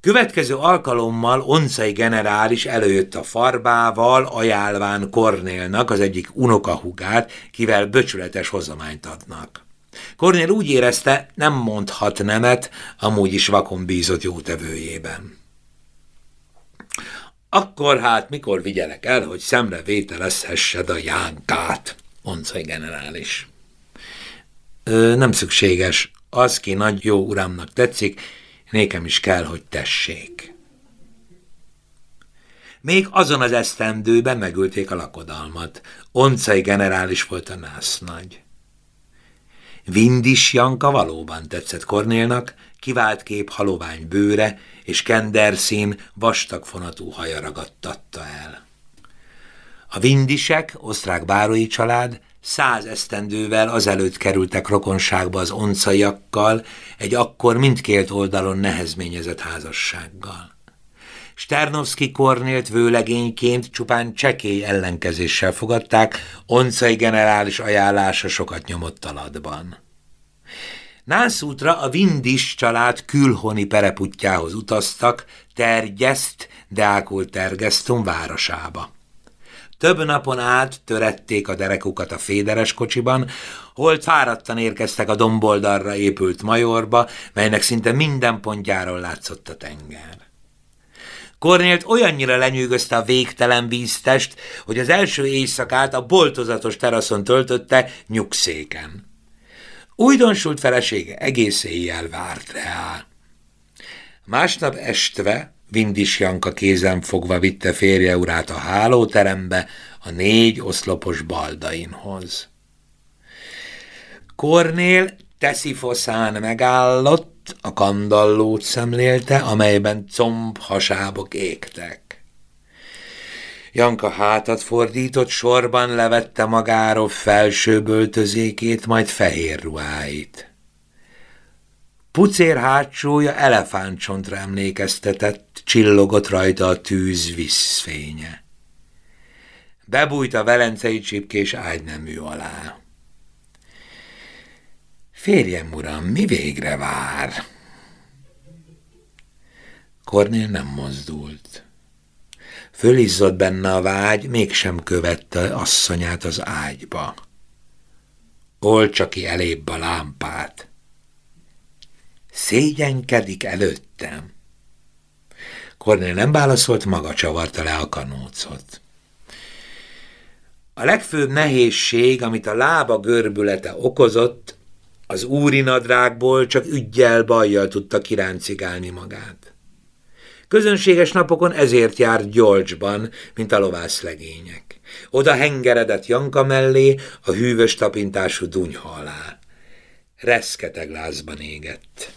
Következő alkalommal Oncai generális előjött a farbával, ajánlván Kornélnak az egyik unokahugát, kivel böcsületes hozományt adnak. Kornél úgy érezte, nem mondhat nemet, amúgy is vakon bízott jótevőjében. Akkor hát mikor vigyelek el, hogy szemre vételezhessed a jánkát, Oncai generális. Ö, nem szükséges, az ki nagy jó uramnak tetszik, nékem is kell, hogy tessék. Még azon az esztendőben megülték a lakodalmat. Oncai generális volt a nász nagy. Vindis Janka valóban tetszett Kornélnak, kivált kép halovány bőre és kenderszín vastagfonatú haja ragadtatta el. A Vindisek, osztrák bárói család, száz esztendővel azelőtt kerültek rokonságba az oncaiakkal, egy akkor mindkét oldalon nehezményezett házassággal. Sternovszki Kornélt vőlegényként csupán csekély ellenkezéssel fogadták, oncai generális ajánlása sokat nyomott alatban. Nászútra a Vindis család külhoni pereputjához utaztak, Tergyeszt, Deákul Tergesztum városába. Több napon át törették a derekukat a féderes kocsiban, hol fáradtan érkeztek a domboldalra épült majorba, melynek szinte minden pontjáról látszott a tenger. Kornélt olyannyira lenyűgözte a végtelen víztest, hogy az első éjszakát a boltozatos teraszon töltötte nyugszéken. Újdonsult felesége egész éjjel várt rá. Másnap estve Vindis Janka kézen fogva vitte férje urát a hálóterembe a négy oszlopos baldainhoz. Kornél teszifoszán megállott, a kandallót szemlélte, amelyben comb hasábok égtek. Janka hátat fordított, sorban levette magáról felső böltözékét, majd fehér ruháit. Pucér hátsója elefántcsontra emlékeztetett, csillogott rajta a tűz visszfénye. Bebújt a velencei csipkés ágynemű alá. Férjem, uram, mi végre vár? Kornél nem mozdult. Fölizzott benne a vágy, mégsem követte asszonyát az ágyba. Olcsa ki elébb a lámpát. Szégyenkedik előttem. Kornél nem válaszolt, maga csavarta le a kanócot. A legfőbb nehézség, amit a lába görbülete okozott, az úri nadrágból csak ügyjel bajjal tudta kiráncigálni magát. Közönséges napokon ezért járt gyolcsban, mint a lovászlegények. Oda hengeredett Janka mellé, a hűvös tapintású dunyha alá. Reszketeg lázban égett.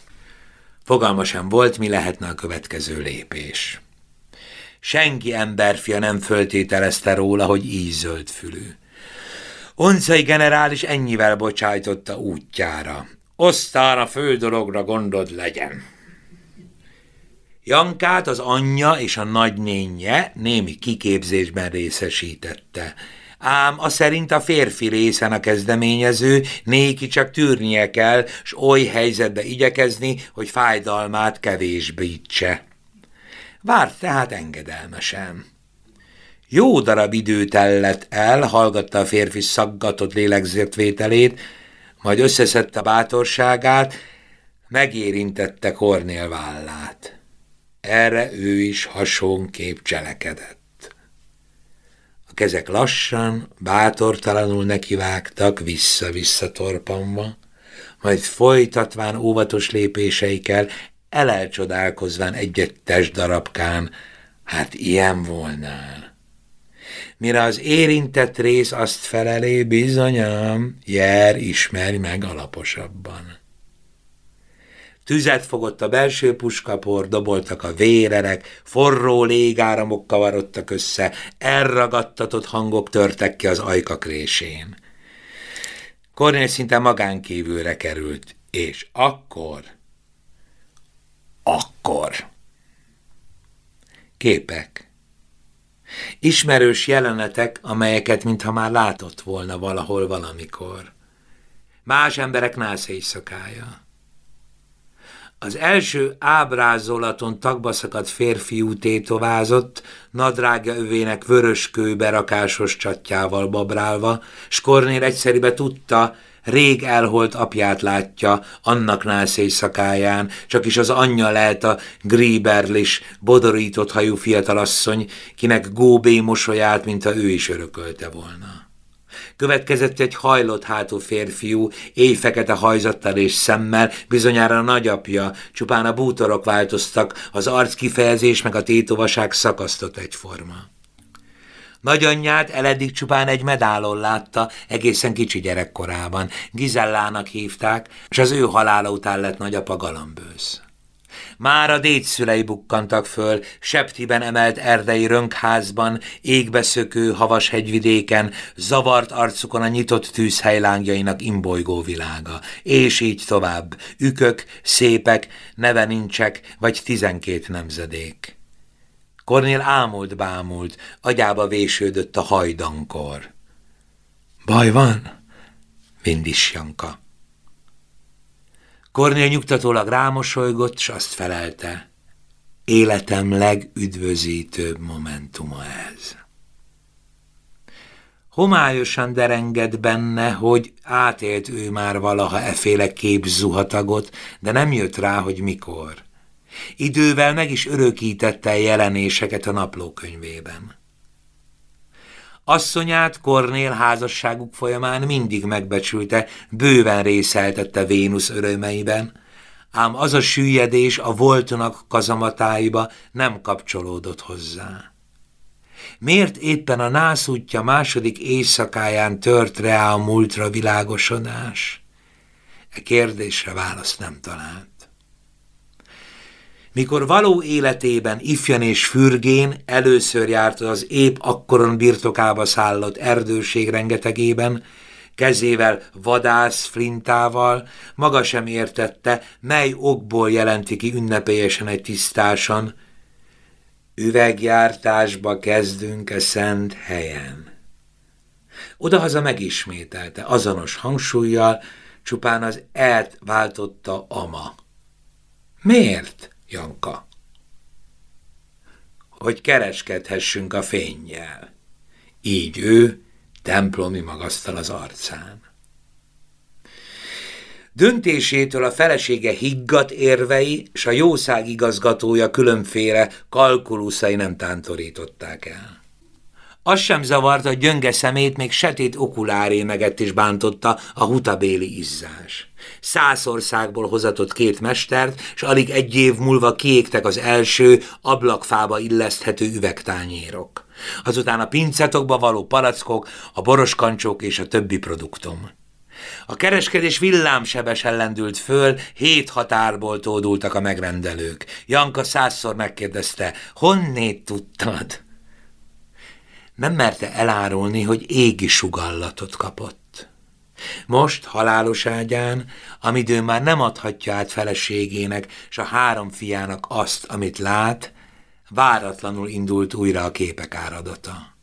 Fogalma sem volt, mi lehetne a következő lépés. Senki emberfia nem föltételezte róla, hogy így zöld fülű. Oncai generális ennyivel bocsájtotta útjára. Osztán a fő dologra gondod legyen. Jankát az anyja és a nagynénye némi kiképzésben részesítette. Ám a szerint a férfi részen a kezdeményező néki csak tűrnie kell, s oly helyzetbe igyekezni, hogy fájdalmát kevésbítse. Várt tehát engedelmesen. Jó darab idő tellett el, hallgatta a férfi szaggatott lélegzetvételét, majd összeszedte bátorságát, megérintette Kornél vállát. Erre ő is hasonképp cselekedett. A kezek lassan, bátortalanul nekivágtak, vissza-vissza torpanva, majd folytatván óvatos lépéseikkel, elelcsodálkozván egy-egy test darabkán, hát ilyen volnál. Mire az érintett rész azt felelé, bizonyám, jer ismeri meg alaposabban. Tüzet fogott a belső puskapor, doboltak a vérerek, forró légáramok kavarodtak össze, elragadtatott hangok törtek ki az ajkak résén. Kornél szinte magánkívülre került, és akkor, akkor. Képek. Ismerős jelenetek, amelyeket mintha már látott volna valahol valamikor. Más emberek nász éjszakája. Az első ábrázolaton tagba szakadt férfiú tétovázott, nadrágja övének vörös kőberakásos csatjával babrálva, s Kornél egyszeribe tudta, rég elholt apját látja, nász éjszakáján, csak is az anyja lehet a gríberlis, bodorított hajú fiatalasszony, kinek góbé mosolyát, mint a ő is örökölte volna. Következett egy hajlott hátú férfiú, éjfekete hajzattal és szemmel, bizonyára a nagyapja, csupán a bútorok változtak, az arc kifejezés meg a tétovaság szakasztott egyforma. Nagyanyját eleddig csupán egy medálon látta, egészen kicsi gyerekkorában. Gizellának hívták, és az ő halála után lett nagyapa galambősz. Már a dédszülei bukkantak föl, Septiben emelt erdei rönkházban, égbeszökő havas hegyvidéken, zavart arcukon a nyitott tűzhely lángjainak imbolygó világa. És így tovább, ükök, szépek, neve nincsek, vagy tizenkét nemzedék. Kornél ámult bámult, agyába vésődött a hajdankor. Baj van? Vindis Janka. Kornél nyugtatólag rámosolygott, s azt felelte. Életem legüdvözítőbb momentuma ez. Homályosan derenged benne, hogy átélt ő már valaha eféle képzuhatagot, de nem jött rá, hogy mikor. Idővel meg is örökítette jelenéseket a naplókönyvében. Asszonyát Kornél házasságuk folyamán mindig megbecsülte, bőven részeltette Vénusz örömeiben, ám az a süllyedés a voltonak kazamatáiba nem kapcsolódott hozzá. Miért éppen a nászútja második éjszakáján tört rá a múltra világosodás? E kérdésre választ nem talált. Mikor való életében ifjan és fürgén először járt az épp akkoron birtokába szállott erdőség rengetegében, kezével vadász flintával, maga sem értette, mely okból jelenti ki ünnepélyesen egy tisztásan, üvegjártásba kezdünk a szent helyen. Odahaza megismételte, azonos hangsúlyjal, csupán az elt váltotta ama. Miért? Janka. Hogy kereskedhessünk a fényjel. Így ő templomi magasztal az arcán. Döntésétől a felesége higgadt érvei, s a jószág igazgatója különféle kalkuluszai nem tántorították el. Az sem zavart, a gyönge szemét még setét okuláré megett is bántotta a hutabéli izzás. Száz országból hozatott két mestert, s alig egy év múlva kiégtek az első ablakfába illeszthető üvegtányérok. Azután a pincetokba való palackok, a boroskancsok és a többi produktum. A kereskedés villámsebesen lendült föl, hét határból tódultak a megrendelők. Janka százszor megkérdezte, honnét tudtad? Nem merte elárulni, hogy égi sugallatot kapott. Most halálos ágyán, amidő már nem adhatja át feleségének és a három fiának azt, amit lát, váratlanul indult újra a képek áradata.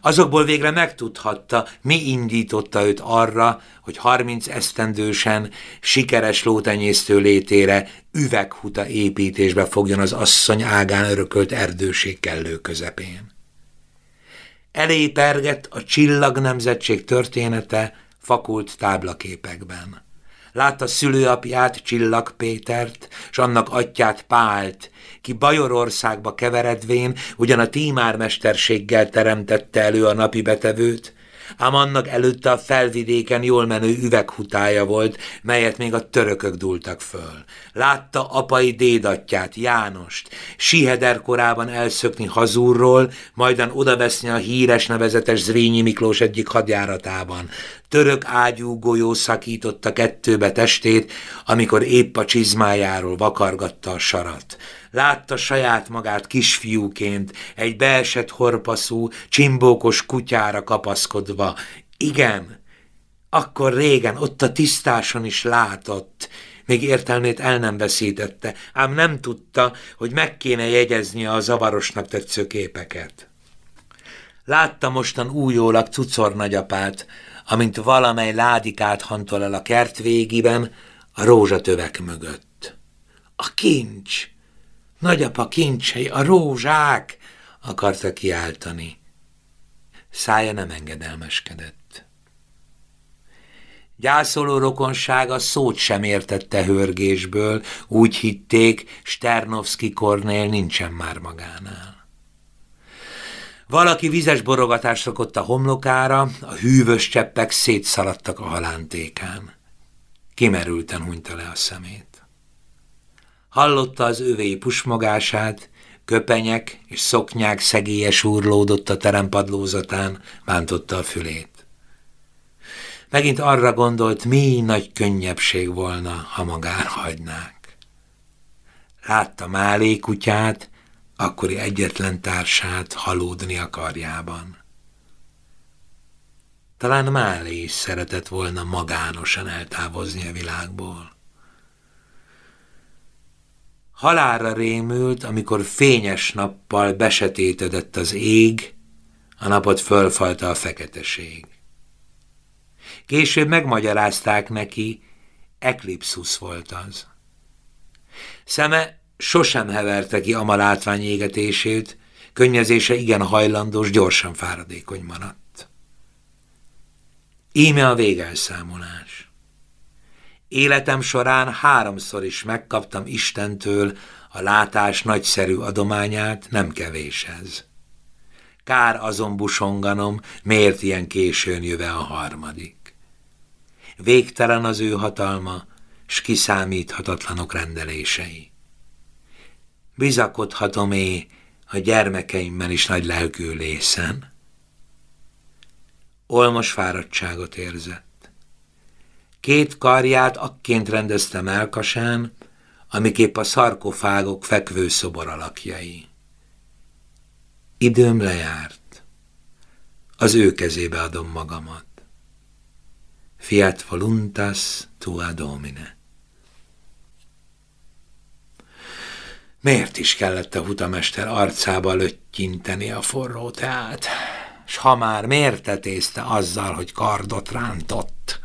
Azokból végre megtudhatta, mi indította őt arra, hogy harminc esztendősen sikeres lótenyésztő létére üveghuta építésbe fogjon az asszony ágán örökölt erdőség kellő közepén. Elépergett a csillag nemzetség története fakult táblaképekben. Látta szülőapját, Csillag Pétert, s annak atyát Pált, ki Bajorországba keveredvén ugyan a tímármesterséggel teremtette elő a napi betevőt, ám annak előtte a felvidéken jól menő üveghutája volt, melyet még a törökök dúltak föl. Látta apai dédatját, Jánost, Siheder korában elszökni hazúrról, majdan odaveszni a híres nevezetes Zrínyi Miklós egyik hadjáratában. Török ágyú golyó szakította kettőbe testét, amikor épp a csizmájáról vakargatta a sarat. Látta saját magát kisfiúként, egy beesett horpaszú, csimbókos kutyára kapaszkodva. Igen, akkor régen ott a tisztáson is látott, még értelmét el nem veszítette, ám nem tudta, hogy meg kéne jegyeznie a zavarosnak tetsző képeket. Látta mostan újólag cucor nagyapát, amint valamely ládikát hantol el a kert végiben, a rózsatövek mögött. A kincs! Nagyapa kincsei, a rózsák! akarta kiáltani. Szája nem engedelmeskedett. Gyászoló rokonsága szót sem értette hörgésből, úgy hitték, Sternovszki Kornél nincsen már magánál. Valaki vizes borogatást rakott a homlokára, a hűvös cseppek szétszaladtak a halántékán. Kimerülten hunyta le a szemét. Hallotta az övéi pusmogását, köpenyek és szoknyák szegélyes úrlódott a terempadlózatán, bántotta a fülét. Megint arra gondolt, mi nagy könnyebbség volna, ha magára hagynák. Látta Málé kutyát, akkori egyetlen társát halódni a karjában. Talán Málé is szeretett volna magánosan eltávozni a világból. Halára rémült, amikor fényes nappal besetétedett az ég, a napot fölfalta a feketeség. Később megmagyarázták neki, eklipszusz volt az. Szeme sosem heverte ki ama látvány égetését, könnyezése igen hajlandós, gyorsan fáradékony maradt. Íme a végelszámolás. Életem során háromszor is megkaptam Istentől a látás nagyszerű adományát, nem kevés ez. Kár azon busonganom, miért ilyen későn jöve a harmadik. Végtelen az ő hatalma, s kiszámíthatatlanok rendelései. Bizakodhatom-é a gyermekeimmel is nagy lelkű lészen? Olmos fáradtságot érzett. Két karját akként rendezte melkasán, amiképp a szarkofágok fekvő szobor alakjai. Időm lejárt. Az ő kezébe adom magamat. Fiat voluntas tua domine. Miért is kellett a hutamester arcába löttyinteni a forró teát? S ha már miért tetézte azzal, hogy kardot rántott?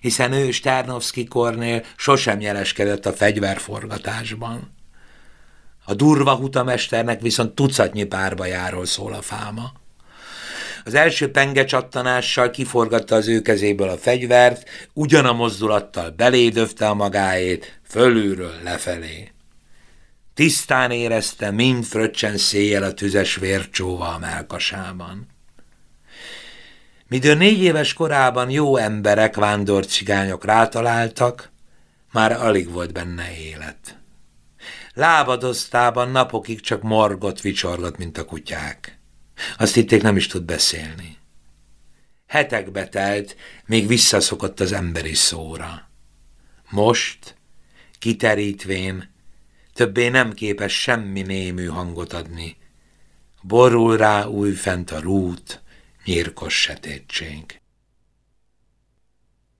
Hiszen ő Sternovszki kornél sosem jeleskedett a fegyverforgatásban. A durva hutamesternek viszont tucatnyi párbajáról szól a fáma. Az első penge csattanással kiforgatta az ő kezéből a fegyvert, ugyan mozdulattal belédöfte a magáét, fölülről lefelé. Tisztán érezte, mind fröccsen széjjel a tüzes vércsóva a melkasában. Midő négy éves korában jó emberek, vándorcigányok rátaláltak, már alig volt benne élet. Lábadoztában napokig csak morgott, vicsorgott, mint a kutyák. Azt hitték, nem is tud beszélni. Hetekbe telt, még visszaszokott az emberi szóra. Most, kiterítvén, többé nem képes semmi némű hangot adni. Borul rá újfent a rút, nyírkos sötétség.